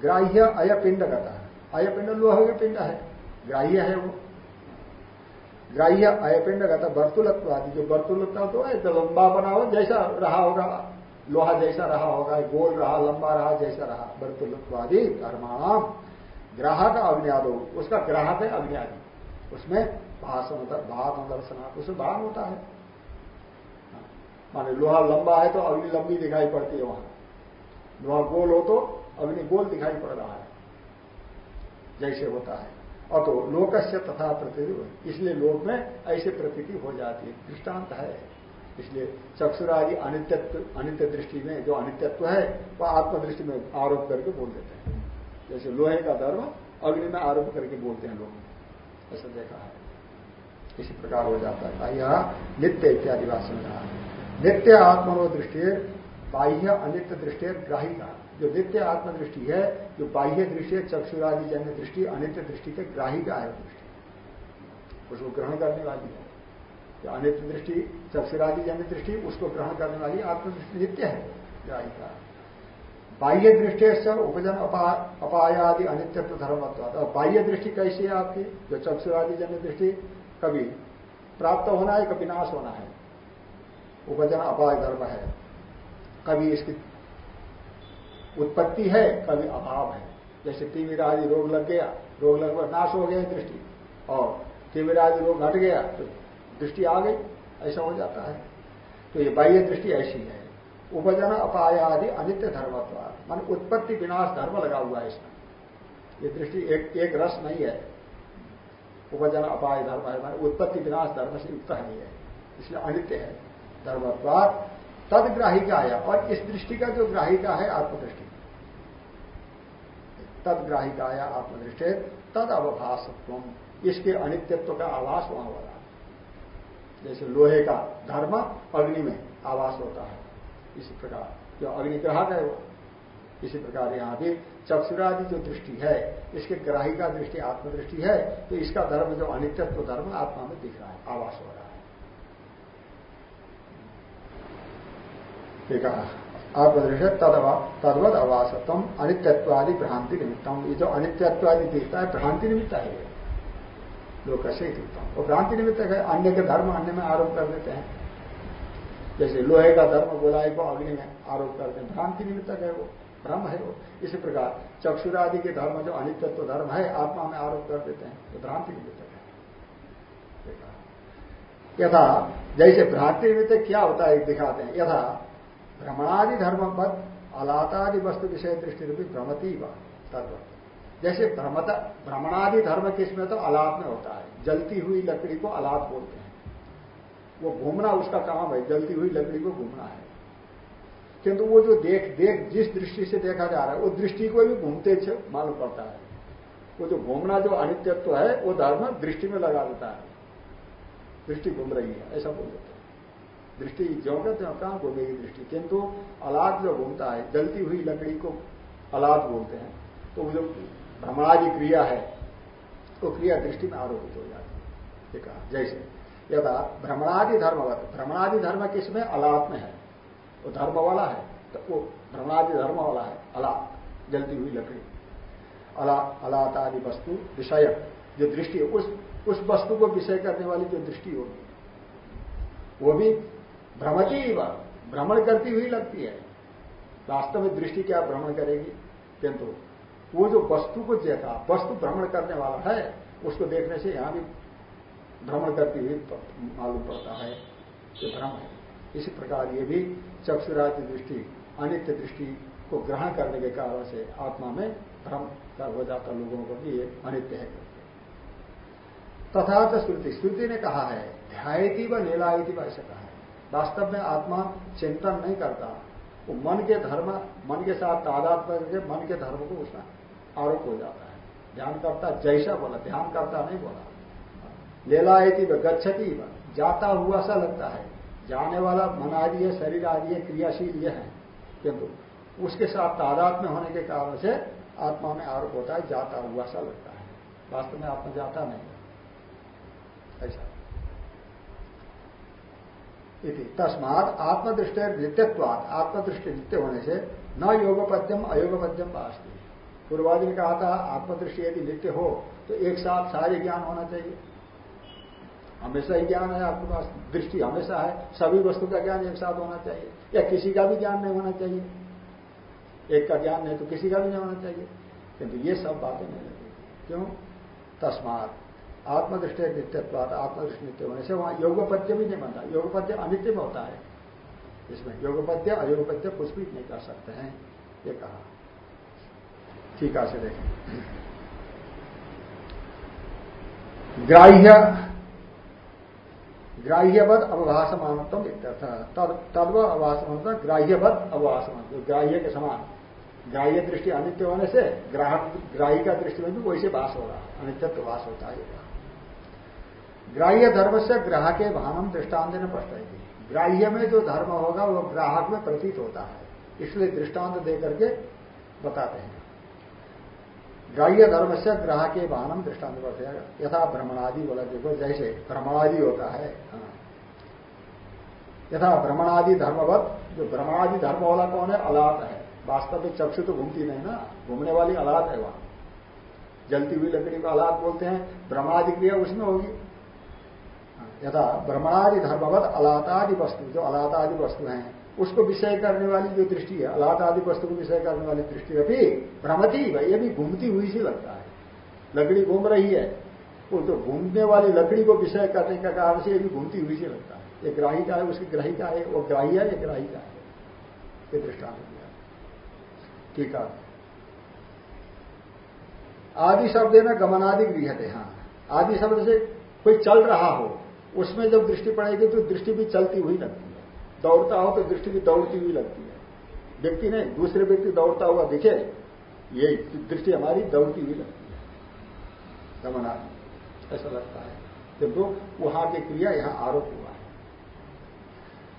ग्राह्य अय पिंड कहता है। अय पिंड लोह पिंड है, ग्राह्य है वो। ग्राह्य अयपिंड कहता वर्तुलत्व आदि जो वर्तुलत्व तो है तो लंबा बना हो जैसा रहा होगा, लोहा जैसा रहा होगा, गोल रहा, लंबा रहा, जैसा रहा वर्तुलत्व आदि धर्माणाम। ग्राहक अग्नियादो, उसका ग्राहक है अग्नियादि। उसमें भाषण भाव दर्शना उसमें भान होता है। माने लोहा लंबा है तो अग्नि लंबी दिखाई पड़ती है वहाँ। लोहा गोल हो तो अग्नि गोल दिखाई पड़ रहा है। जैसे होता है। अतो लोकस्य तथा प्रतीति इसलिए लोक में ऐसे प्रतीति हो जाती है। दृष्टांत है। इसलिए चक्षुरादि अनित्यत्व, अनित्य दृष्टि में जो अनित्यत्व है वह आत्मदृष्टि में आरोप करके बोल देते हैं। जैसे लोहे का धर्म अग्नि में आरोप करके बोलते हैं लोग। ऐसा देखा है। इसी प्रकार हो जाता है। यह नित्य इत्यादि बात समझा नित्य आत्मनो दृष्टि बाह्य अनित्य दृष्टि ग्राही का जो नित्य आत्मदृष्टि है, जो बाह्य दृष्टि, चक्षुरादि जन्य दृष्टि, अनित्य दृष्टि के ग्राही का है दृष्टि। उसको ग्रहण करने वाली है। जो अनित्य दृष्टि, चक्षुरादि जन्य दृष्टि, उसको ग्रहण करने वाली आत्मदृष्टि नित्य है ग्राही का बाह्य दृष्टि से उपजन अपायादि अनित्यत्व धर्म और बाह्य दृष्टि कैसी है आपकी? जो चक्षुरादि जन्य दृष्टि कभी प्राप्त होना है, कभी नाश होना है। उपजन अपाय धर्म है। कभी इसकी उत्पत्ति है, कभी अभाव है। जैसे तिमिर आदि रोग लग गया, रोग लगभग नाश हो गया दृष्टि। और तिमिर आदि रोग घट गया तो दृष्टि आ गई, ऐसा हो जाता है। तो ये बाह्य दृष्टि ऐसी है। उपजन अपाय आदि अनित्य धर्मत्व मान उत्पत्ति विनाश धर्म लगा हुआ है इसमें। ये दृष्टि एक एक रस नहीं है। उपजन, अपाय धर्म है मान उत्पत्ति, विनाश, धर्म से युक्त नहीं है। इसलिए अनित्य है धर्मत्वाद तद ग्राहिका आया और इस दृष्टि का जो ग्राहिका है, आत्मदृष्टि। तद ग्राहिका आया आत्मदृष्टि तद अवभाषत्व इसके अनित्यत्व का आवास वहाँ हो रहा जैसे लोहे का धर्म अग्नि में आवास होता है। इसी प्रकार जो अग्निग्राहक है वो। इसी प्रकार यहाँ भी चक्षुरादि जो दृष्टि है, इसके ग्राही का दृष्टि, आत्मदृष्टि है तो इसका धर्म जो अनित्यत्व धर्म आत्मा में दिख रहा है, आवास हो रहा है। आत्मदृश्य तदवा तदवत अवासतम अनित्यत्वादि भ्रांति निमित्तम। ये जो अनित्यत्वादि दिखता है, भ्रांति निमित्त है लोग कैसे ही दिखता वो भ्रांति निमित्त है अन्य के धर्म अन्य में आरोप कर देते हैं। जैसे लोहे का धर्म, गोलाई को अग्नि में आरोप करते हैं, भ्रांति निमित्त है वो। भ्रम है वो। इसी प्रकार चक्षुरादि के धर्म जो अनित्यत्व धर्म है, आत्मा में आरोप कर देते हैं तो भ्रांति निमित्त है। यथा, जैसे भ्रांति निमित्त क्या होता है दिखाते हैं। यथा, भ्रमणादि धर्म पद अलातादि वस्तु विषय दृष्टि रूपी भ्रमती व तत्व जैसे भ्रमणादि धर्म किसमें तो अलाप में होता है। जलती हुई लकड़ी को अलात बोलते हैं। वो घूमना, उसका काम है, जलती हुई लकड़ी को घूमना है। किंतु वो जो देख देख, जिस दृष्टि से देखा जा रहा है वो दृष्टि को भी घूमते मालूम पड़ता है। वो जो घूमना जो अनित्यत्व है, वो धर्म दृष्टि में लगा देता है। दृष्टि घूम रही है, ऐसा बोल देते हैं। दृष्टि जो कहते हैं कहाँ घूमेगी दृष्टि। किंतु अलाद जो घूमता है, जलती हुई लकड़ी को अलाद बोलते हैं तो वो जो भ्रमणादि क्रिया है, वो क्रिया दृष्टि में आरोपित हो जाती है। कहा, जैसे, यथा, भ्रमणादि धर्मवत। भ्रमणादि धर्म किसमें? अलात में है। वो धर्म वाला है तो वो भ्रमणादि धर्म वाला है। अला, जलती हुई लकड़ी। अला अलात आदि वस्तु, विषय। जो दृष्टि, उस उस वस्तु को विषय करने वाली जो दृष्टि होगी, वो भी भ्रमती भ्रमण करती हुई लगती है। वास्तव में दृष्टि क्या भ्रमण करेगी? किंतु वो जो वस्तु को देखा वस्तु भ्रमण करने वाला है, उसको देखने से यहाँ भी भ्रमण करती हुई मालूम पड़ता है ये भ्रम है। इसी प्रकार ये भी चक्षुराज दृष्टि अनित्य दृष्टि को ग्रहण करने के कारण से आत्मा में भ्रम कर हो जाता लोगों को भी ये अनित्य है। तथा तो श्रुति श्रुति ने कहा है, ध्यायती व लीलायती व ऐसा कहा है। वास्तव में आत्मा चिंतन नहीं करता। वो मन के धर्म, मन के साथ तादाद करके मन के धर्म को उसका आरोप हो जाता है। ध्यान करता, जैसा बोला, ध्यान करता नहीं बोला। लेलायती व गच्छती व जाता हुआ सा लगता है। जाने वाला मन आदि है, शरीर आदि है, क्रियाशील ये है। किंतु उसके साथ तादाद में होने के कारण से आत्मा में आरोप होता है, जाता हुआ सा लगता है। वास्तव में आत्मा जाता नहीं है। ऐसा। इति। तस्मात आत्मदृष्टि नित्यत्वाद आत्मदृष्टि नित्य होने से न योगपद्यम, अयोगपद्यम वास्ती पूर्वादि ने कहा था, आत्मदृष्टि यदि नित्य हो तो एक साथ सारे ज्ञान होना चाहिए। हमेशा ही ज्ञान है आपके पास, दृष्टि हमेशा है। सभी वस्तु का ज्ञान एक साथ होना चाहिए। या किसी का भी ज्ञान नहीं होना चाहिए। एक का ज्ञान नहीं तो किसी का भी नहीं होना चाहिए। किंतु ये सब बातें नहीं लगेगी क्यों? तस्मात आत्मदृष्टि नित्यत्वाद आत्मदृष्टि नित्य होने से वहाँ योगपत्य भी नहीं बनता। योगपत्य अनित्य में होता है। इसमें योगपत्य अयोगपद्य कुछ भी नहीं कर सकते हैं। ये कहा। ठीक है देखें ग्राह्य ग्राह्यवद अवभाषमानत्म इत्यर्थ। तद्व अवभाषमान ग्राह्यवद अवभाषमान ग्राह्य के समान ग्राह्य दृष्टि अनित्य होने से ग्राहक ग्राही का दृष्टि में भी वैसे भाष हो रहा है अनित्यत्व भाष होता है। ग्राह्य धर्म से ग्राहक भानम दृष्टांत ने प्रश्न ग्राह्य में जो धर्म होगा, वो ग्राहक में प्रतीत होता है। इसलिए दृष्टांत देकर के बताते हैं। ग्राह्य धर्म से ग्राहक के वाहनम बताया यथा भ्रमणादि बोला देखो, जैसे भ्रमणादि होता है। हाँ। यथा भ्रमणादि धर्मवत, जो भ्रमणादि धर्म वाला कौन है? अलात है। वास्तव में चक्षु तो घूमती नहीं ना। घूमने वाली अलात है वहाँ। जलती हुई लकड़ी को अलात बोलते हैं। भ्रमणादि क्रिया उसमें होगी। हाँ। यथा भ्रमणादि धर्मवत, अलातादि वस्तु, जो अलातादि वस्तु हैं। उसको विषय करने वाली जो दृष्टि है अलाद आदि वस्तु को विषय करने वाली दृष्टि अभी भ्रमती ये भी घूमती हुई सी लगता है। लकड़ी घूम रही है, वो तो घूमने वाली लकड़ी को विषय करने का कारण से ये भी घूमती हुई सी लगता है। ये ग्राही का है, उसकी ग्राही का है, वो ग्राही है ये ग्राही का है? ये दृष्टांत दिया। ठीक है। आदि शब्द है ना गमनादि गृहते हाँ। आदि शब्द से कोई चल रहा हो, उसमें जब दृष्टि पड़ेगी तो दृष्टि भी चलती हुई लगती दौड़ता हो तो दृष्टि भी दौड़ती हुई लगती है। व्यक्ति ने दूसरे व्यक्ति दौड़ता हुआ दिखे, ये दृष्टि हमारी दौड़ती हुई लगती है। गमना ऐसा लगता है। किंतु तो वहाँ की क्रिया यहाँ आरोप हुआ है।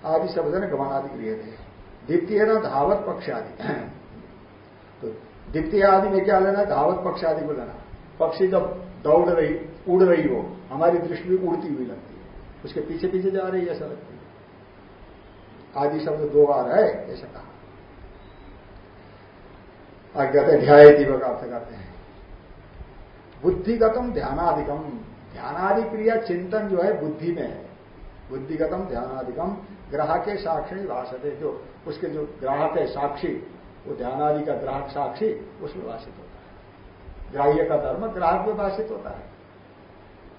आदि शब्द ने गमनादि क्रिया थे द्वितीय ना धावत पक्ष आदि तो द्वितीय आदि में क्या लेना? धावत पक्ष आदि को लेना। पक्षी जब दौड़ रही, उड़ रही हो, हमारी दृष्टि भी उड़ती हुई लगती है। उसके पीछे पीछे जा रही है, ऐसा लगती है। आदि शब्द दो बार है, ऐसा कहा। और कहते ध्याय दीपक अर्थ करते हैं। बुद्धिगतम ध्यानाधिकम ध्यानादि क्रिया चिंतन जो है, बुद्धि में है। बुद्धिगतम ध्यानाधिकम ग्राहक के साक्षी भाषते जो उसके जो ग्राहक है, साक्षी, वो ध्यानादि का ग्राहक साक्षी, उसमें भाषित होता है। ग्राह्य का धर्म ग्राहक में भाषित होता है।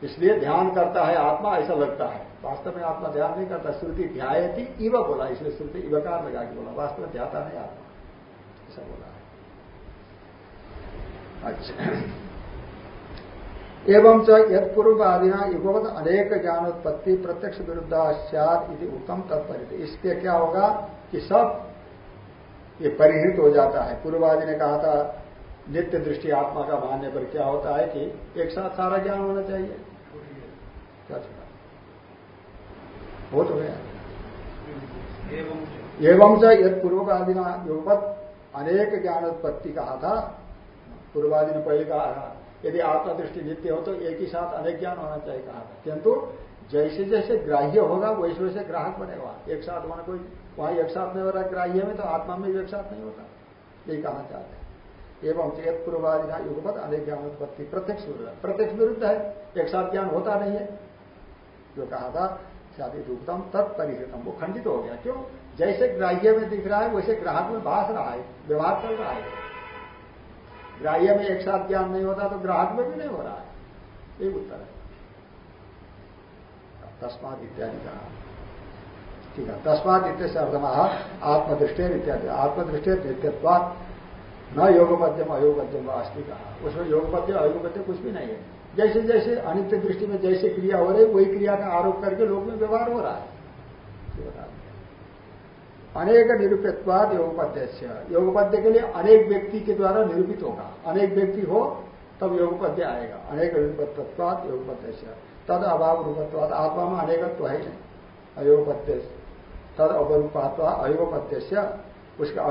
इसलिए ध्यान करता है आत्मा, ऐसा लगता है। वास्तव में आत्मा ध्यान नहीं करता, श्रुति ध्यायती, इव बोला, इसलिए श्रुति इवकार लगा के बोला, वास्तव में ध्याता नहीं आत्मा। ऐसा बोला है। अच्छा। एवं च यद पूर्व आदिना युगवत अनेक ज्ञानोत्पत्ति प्रत्यक्ष विरुद्धाचार इति उत्तम तत्पर इसके क्या होगा कि सब ये परिहित हो जाता है। पूर्वादि ने कहा था, नित्य दृष्टि आत्मा का मानने पर क्या होता है कि एक साथ सारा ज्ञान होना चाहिए। क्या हो तो गया एवं से यद पूर्वकादिना योगपत अनेक ज्ञान उत्पत्ति कहा था। पूर्वादि ने पहले कहा था। यदि आपका दृष्टि नित्य हो तो एक ही साथ अनेक ज्ञान होना चाहिए कहा था। किंतु जैसे जैसे ग्राह्य होगा वैसे वैसे ग्राहक बनेगा। एक साथ होना कोई वहाँ एक साथ नहीं हो रहा ग्राह्य में तो आत्मा में भी एक साथ नहीं होता। यही कहना चाहते हैं। एवं चेत पूर्वादिना युगपत अनेक ज्ञान उत्पत्ति प्रत्यक्ष विरुद्ध प्रत्यक्ष विरुद्ध है। एक साथ ज्ञान होता नहीं है। जो कहा था शादी रूपतम तत्परिहृतम वो खंडित हो गया। क्यों? जैसे ग्राह्य में दिख रहा है, वैसे ग्राहक में भाष रहा है, व्यवहार चल रहा है। ग्राह्य में एक साथ ज्ञान नहीं होता तो ग्राहक में भी नहीं हो रहा है। ये उत्तर है। तस्मात इत्यादि कहा। ठीक है तस्मात इत्य से अर्धमाह आत्मदृष्टि इत्यादि। आत्मदृष्टि नित्यत्वात न योगपद्यम अयोगपद्यम वास्ती कहा। उसमें योगपद्य, अयोगपद्य कुछ भी नहीं है। जैसे जैसे अनित्य दृष्टि में जैसे क्रिया हो रही, वही क्रिया का आरोप करके लोग में व्यवहार हो रहा है। अनेक निरूपित्वाद योगपद्य योगपद्य के लिए अनेक व्यक्ति के द्वारा निरूपित होगा। अनेक व्यक्ति हो, तब योगपद्य आएगा। अनेक निरूपत्वाद योगपद्य तद अभाव रूपत्वाद आत्मा में अनेकत्व है नहीं। अयोगपद्य तद अवरूपात्वा अयोगपद्य उसका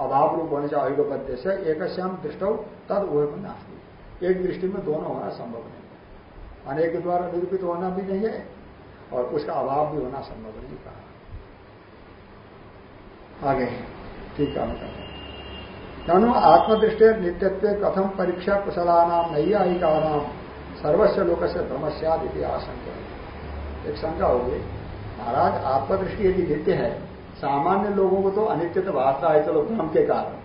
अभाव रूप होने से अयोगपद्य से। एक श्याम दृष्ट तद उभय नास्ती। एक दृष्टि में दोनों होना संभव नहीं है। अनेक के द्वारा निरूपित होना भी नहीं है और उसका अभाव भी होना संभव नहीं कहा। आगे, ठीक है आत्मदृष्टि, नित्यत्व, कथम, परीक्षा कुशला नाम सर्वस्व लोक से ब्रह्मस्याद आशंका। एक शंका होगी, महाराज, आत्मदृष्टि यदि नित्य है, सामान्य लोगों को तो अनित्य तो भाषा है, चलो भ्रम के कारण।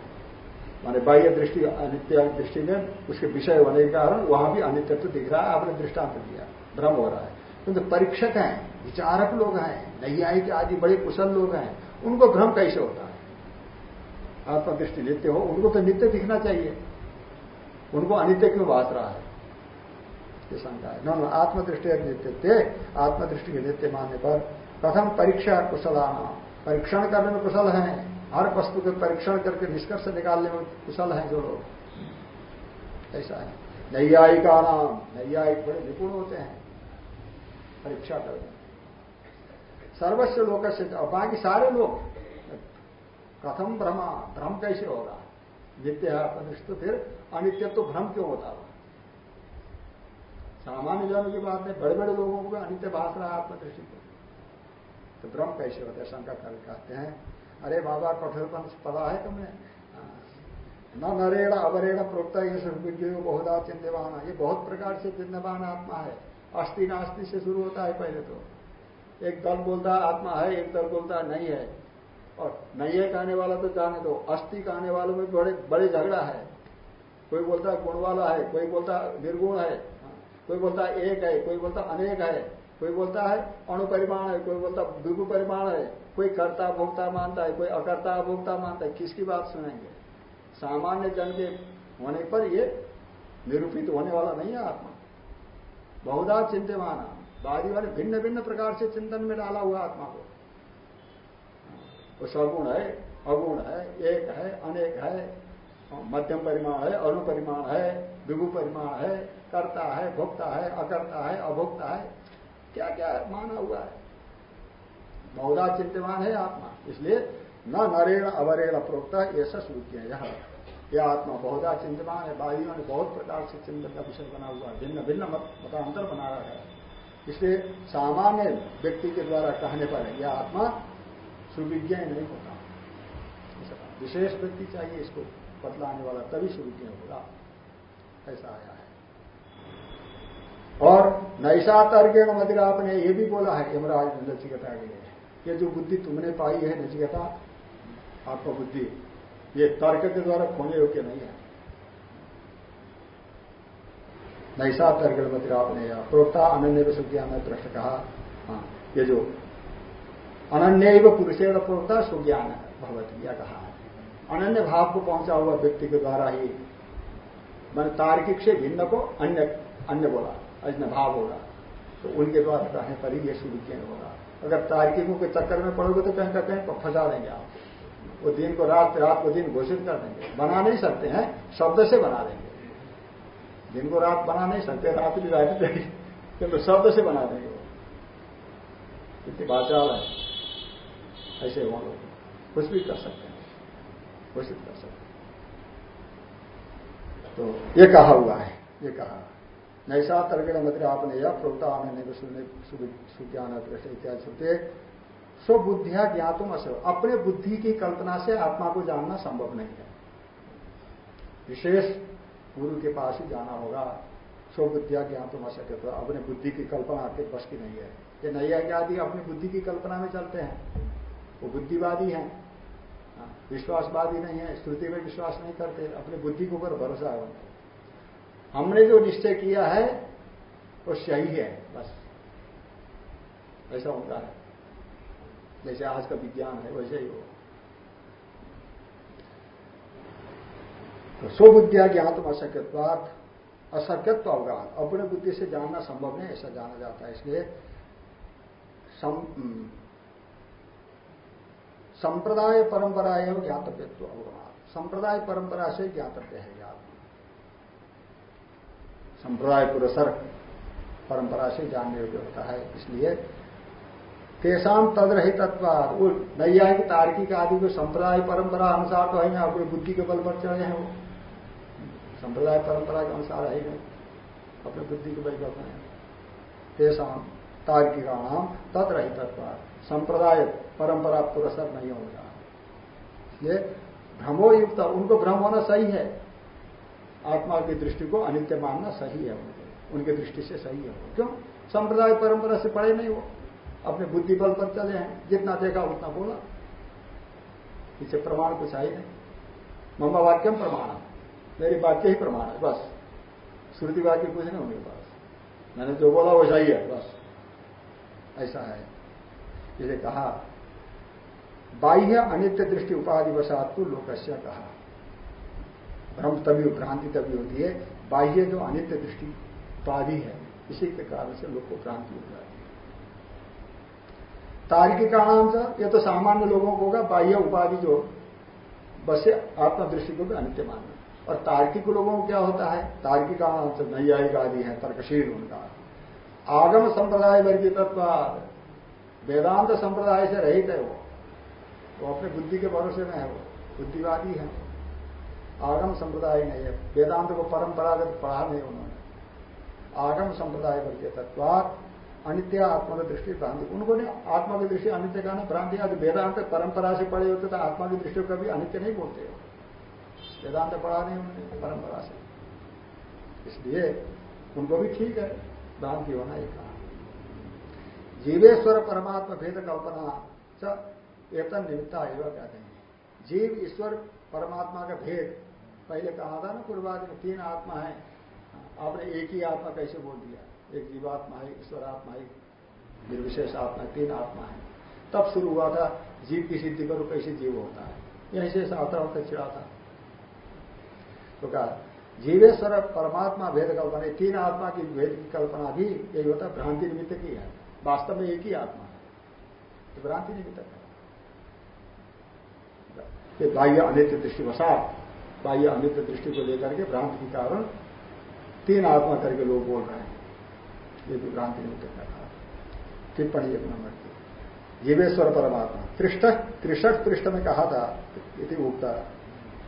माने बाह्य दृष्टि, अनित्य दृष्टि में उसके विषय होने के कारण वहाँ भी अनित्यत्व तो दिख रहा है, आपने दृष्टांत दिया, भ्रम हो रहा है। किंतु तो परीक्षक हैं, विचारक लोग हैं, नैयायिक आदि बड़े कुशल लोग हैं, उनको भ्रम कैसे होता है? आत्मदृष्टि नित्य हो, उनको तो नित्य दिखना चाहिए। उनको अनित्य क्यों बात रहा है? ये शंका है। न आत्मदृष्टि नित्य थे आत्मदृष्टि के नित्य मानने पर प्रथम परीक्षा कुशलाना परीक्षण करने में कुशल हैं। हर वस्तु के परीक्षण करके निष्कर्ष निकालने में कुशल है जो लोग। ऐसा है। नैयायिका नाम। नैयायिक बड़े निपुण होते हैं। परीक्षा करने। सर्वस्व लोक से बाकी सारे लोग, कथम भ्रमा भ्रम कैसे होगा? नित्य है अपनिष्ठ फिर अनित्य तो भ्रम क्यों होता है? सामान्य जनों की बात नहीं बड़े बड़े लोगों को अनित्य भाष रहा आत्मदृष्टि तो भ्रम कैसे होता है? शंका कर कहते हैं। अरे बाबा कठोरपन पढ़ा है तुमने? हाँ। न नरेण अवरेण प्रोक्ता, ये सुविज्ञ बहुधा चिंतवान ये बहुत प्रकार से चिंतवान आत्मा है। अस्थि नास्ति से शुरू होता है पहले तो। एक दल बोलता आत्मा है, एक दल बोलता नहीं है। और नहीं है कहने वाला तो जाने दो। अस्थि कहने वालों में बड़े बड़े झगड़ा है। कोई बोलता गुण वाला है, कोई बोलता निर्गुण है। कोई बोलता एक है, कोई बोलता अनेक है। कोई बोलता है अणुपरिमाण है, कोई बोलता विभु परिमाण है, कोई कर्ता भोक्ता मानता है, कोई अकर्ता भोक्ता मानता है, किसकी बात सुनेंगे? सामान्य जन के होने पर ये निरूपित होने वाला नहीं है आत्मा। बहुधा चिंतमाना। वादी वाले भिन्न भिन्न प्रकार से चिंतन में डाला हुआ आत्मा को। वो सगुण है, अगुण है, एक है, अनेक है, मध्यम परिमाण है अनुपरिमाण है, विभु परिमाण है, करता है, भोक्ता है, अकर्ता है, अभोक्ता है क्या क्या है माना हुआ है? बहुधा चिंतमान है आत्मा। इसलिए न नरेण अवरेण प्रोक्ता ऐसा सूर्य यह। यह आत्मा बहुधा चिंतमान है वादियों ने बहुत प्रकार से चिंतन का विषय बना हुआ है भिन्न भिन्न मतांतर बना रहा है। इसलिए सामान्य व्यक्ति के द्वारा कहने पर यह आत्मा सुविज्ञ नहीं होता। विशेष व्यक्ति चाहिए इसको बतलाने वाला, तभी सुविज्ञ होगा। ऐसा आया। है और नैसा तर्केण मदिरा आपने ये भी बोला है, यमराज नचिकता के ये जो बुद्धि तुमने पाई है नचिकता, आपका बुद्धि, ये तर्क के द्वारा खोने योग्य नहीं है। नैसा तर्गण मतिरापने प्रोक्ता अनन्य सुज्ञान दृष्ट कहा हाँ ये जो अनन्य पुरुषेण प्रोक्ता सुज्ञान भगवती यह कहा अनन्य भाव को पहुँचा हुआ व्यक्ति के द्वारा ही, मैंने तार्किक से भिन्न को अन्य अन्य बोला। अन्य भाव होगा। तो उनके द्वारा कहने पर ही यह सुविज्ञान होगा। अगर तार्किकों के चक्कर में पड़ोगे तो कहीं का कहीं फंसा देंगे आप वो दिन को रात रात को दिन घोषित कर देंगे। बना नहीं सकते हैं, शब्द से बना देंगे। दिन को रात बना नहीं सकते रात्रि रात्रि किंतु शब्द से बना देंगे। इतनी बाचाल है। ऐसे हो लोग। कुछ भी कर सकते हैं। घोषित कर सकते हैं। तो ये कहा हुआ है। ये कहा नैसा तर्गण मत आपने या प्रोक्ता आनंद सुज्ञान इत्यादि सुनते स्वबुद्धिया ज्ञातुम अस अपने बुद्धि की कल्पना से आत्मा को जानना संभव नहीं है। विशेष गुरु के पास ही जाना होगा। सो बुद्धिया ज्ञान तो तो अपने बुद्धि की कल्पना आपके बस की नहीं है। ये नैया आदि अपनी बुद्धि की कल्पना में चलते हैं। वो बुद्धिवादी हैं। हाँ, विश्वासवादी नहीं है श्रुति में विश्वास नहीं करते। अपनी बुद्धि के ऊपर भरोसा है उनको। हमने जो निश्चय किया है, वो सही है, बस। ऐसा होता है। जैसे आज का विज्ञान है, वैसे ही हो तो स्वबुद्धिया ज्ञातम अशक्यवाद असक्यत्व अवगात अपने बुद्धि से जानना संभव नहीं, ऐसा जाना जाता है। इसलिए संप्रदाय परंपरा एवं ज्ञातव्यत्व अवगमान संप्रदाय परंपरा से ज्ञातव्य है संप्रदाय पुरसर परंपरा से जानने योग्य होता है। इसलिए तेसाम तदरहितत्वाद। वो नैयायिक तार्किक आदि को संप्रदाय परंपरा अनुसार तो है ना अपनी बुद्धि के बल पर चढ़े हैं वो। संप्रदाय परंपरा के अनुसार है नहीं अपने बुद्धि के बल पर है तेसाम तार्किका तार्किकाणाम तदरहितत्वाद। संप्रदाय परंपरा पुरस्कार नहीं होगा। इसलिए भ्रमो युक्त उनको भ्रम होना सही है। आत्मा की दृष्टि को अनित्य मानना सही है उनके उनके दृष्टि से सही है क्यों? संप्रदाय परंपरा से पढ़े नहीं वो। अपने बुद्धि बल पर चले हैं। जितना देखा उतना बोला। इसे प्रमाण कुछ आई नहीं। मम्मा वाक्यम प्रमाण मेरी वाक्य ही प्रमाण है, बस। श्रुति वाक्य कुछ नहीं उनके पास। मैंने जो बोला वो सही है, बस। ऐसा है। इसे कहा, बाह्य अनित्य दृष्टि उपाधि वसात को लोकस्य कहा। भ्रम तभी भ्रांति तभी होती है। बाह्य जो अनित्य दृष्टि उपाधि है, इसी के कारण से लोग को भ्रांति हो जाती है। तार्किका नाम से ये तो सामान्य लोगों को होगा, बाह्य उपाधि जो बस आत्मा दृष्टि को भी अनित्य मानना और तार्किक लोगों को क्या होता है? तार्किका नाम से नैयायिक आदि है, तर्कशील उनका आगम संप्रदाय वर्गित वेदांत संप्रदाय से रहित है वो। वो अपने बुद्धि के भरोसे में है वो, बुद्धिवादी है। आगम संप्रदाय नहीं है। वेदांत को परंपरागत पढ़ा नहीं उन्होंने। आगम संप्रदाय वर्ग तत्वात, अनित्य आत्मा की दृष्टि भ्रांति। उनको ने आत्मा की दृष्टि अनित्य का ना भ्रांति आज वेदांत परंपरा से पढ़े होते तो आत्मा की दृष्टि कभी अनित्य नहीं बोलते हो। वेदांत पढ़ा नहीं उन्होंने परंपरा से। इसलिए उनको भी ठीक है, भ्रांति होना एक कहा जीवेश्वर परमात्मा भेद कल्पना चेतन निमित्ता एवं कहते हैं। जीव ईश्वर परमात्मा का भेद पहले कहा था ना पूर्वाद में, तीन आत्मा है। आपने एक ही आत्मा कैसे बोल दिया? एक जीवात्मा है, ईश्वर आत्मा है, निर्विशेष आत्मा तीन आत्मा है। तब शुरू हुआ था, जीव की सिद्धि करो, कैसे जीव होता है। यही से आता होता चिड़ा था। तो कहा, जीवेश्वर परमात्मा भेद कल्पना तीन आत्मा की भेद की कल्पना भी यही होता भ्रांति निमित्त की है। वास्तव में एक ही आत्मा है। तो भ्रांति निमित्त है। बाह्य अनित्य दृष्टि वसा बाह्य अनित्य दृष्टि को लेकर के भ्रांति के कारण तीन आत्मा करके लोग बोल रहे हैं। ये भी भ्रांति निमित्त का टिप्पणी एक नंबर की। जीवेश्वर परमात्मा। त्रिष्ट त्रिशठ पृष्ठ में कहा था, इति उगता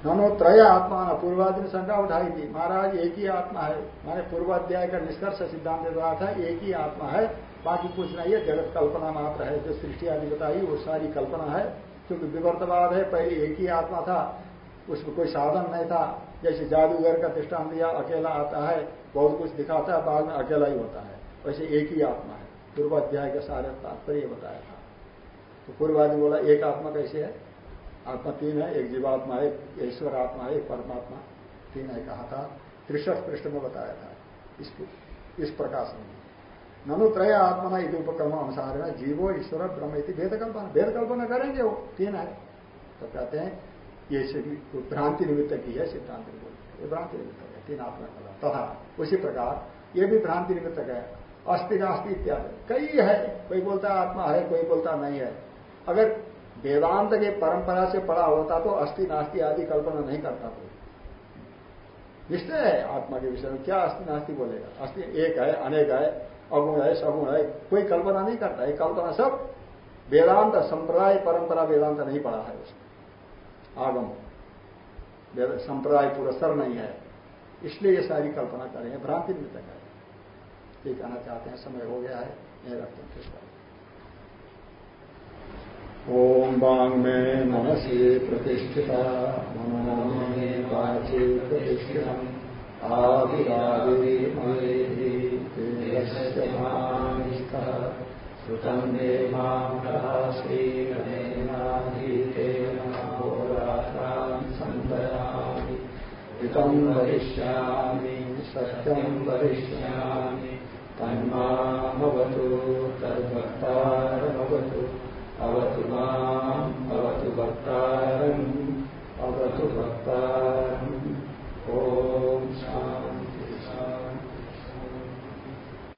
ननो त्रय आत्मा पूर्वादि ने शंका उठाई थी। महाराज, एक ही आत्मा है। मैंने पूर्वाध्याय का निष्कर्ष सिद्धांत रहा था, एक ही आत्मा है। बाकी कुछ नहीं है, जगत कल्पना मात्र है। जो सृष्टि आदि बताई, वो सारी कल्पना है। क्योंकि विवर्तवाद है, पहले एक ही आत्मा था। उसमें कोई साधन नहीं था। जैसे जादूगर का दृष्टान दिया अकेला आता है बहुत कुछ दिखाता है बाद में अकेला ही होता है। वैसे एक ही आत्मा है। पूर्वाध्याय का सारे तात्पर्य बताया था। तो पूर्वादि बोला एक आत्मा कैसे है? आत्मा तीन है एक जीवात्मा एक ईश्वर आत्मा है एक परमात्मा। तीन है कहा था। त्रिशठ पृष्ठ में बताया था। इस, इस प्रकाश में। ननु त्रय आत्मा यदि उपक्रम अनुसार है जीवो ईश्वर ब्रह्म इति भेद कल्पना भेद कल्पना करेंगे वो। तीन है। तो कहते हैं ये भ्रांति निमित्त की है, सिद्धांत ये भ्रांति निमित्त है, तीन आत्मा कला तथा उसी प्रकार ये भी भ्रांति निमित्त है। अस्थि नास्ति इत्यादि। कई है, कोई बोलता आत्मा है, कोई बोलता नहीं है। अगर वेदांत के परंपरा से पड़ा होता तो अस्थि नास्ति आदि कल्पना नहीं करता कोई। निश्चय है आत्मा के विषय में। क्या अस्थि नास्ति बोलेगा? अस्थि एक है, अनेक है, अगुण है, सगुण है, कोई कल्पना नहीं करता। है कल्पना सब वेदांत, संप्रदाय परंपरा वेदांत नहीं पड़ा है उसमें। आगम संप्रदाय पुरस्तर नहीं है, इसलिए ये सारी कल्पना करेंगे भ्रांति निमित्त है ये कहना चाहते हैं, समय हो गया है यह रखते हैं कृष्ण ओम बांग में मनसी प्रतिष्ठिता मनो में वाची प्रतिष्ठिता श्रुतम मे संतयामि हितम वरिष्यामि सत्यम वरिष्यामि तन्मामवतु तद्भक्तारमवतु अवतु माम् अवतु अवतु भक्तारम् ॐ शान्ति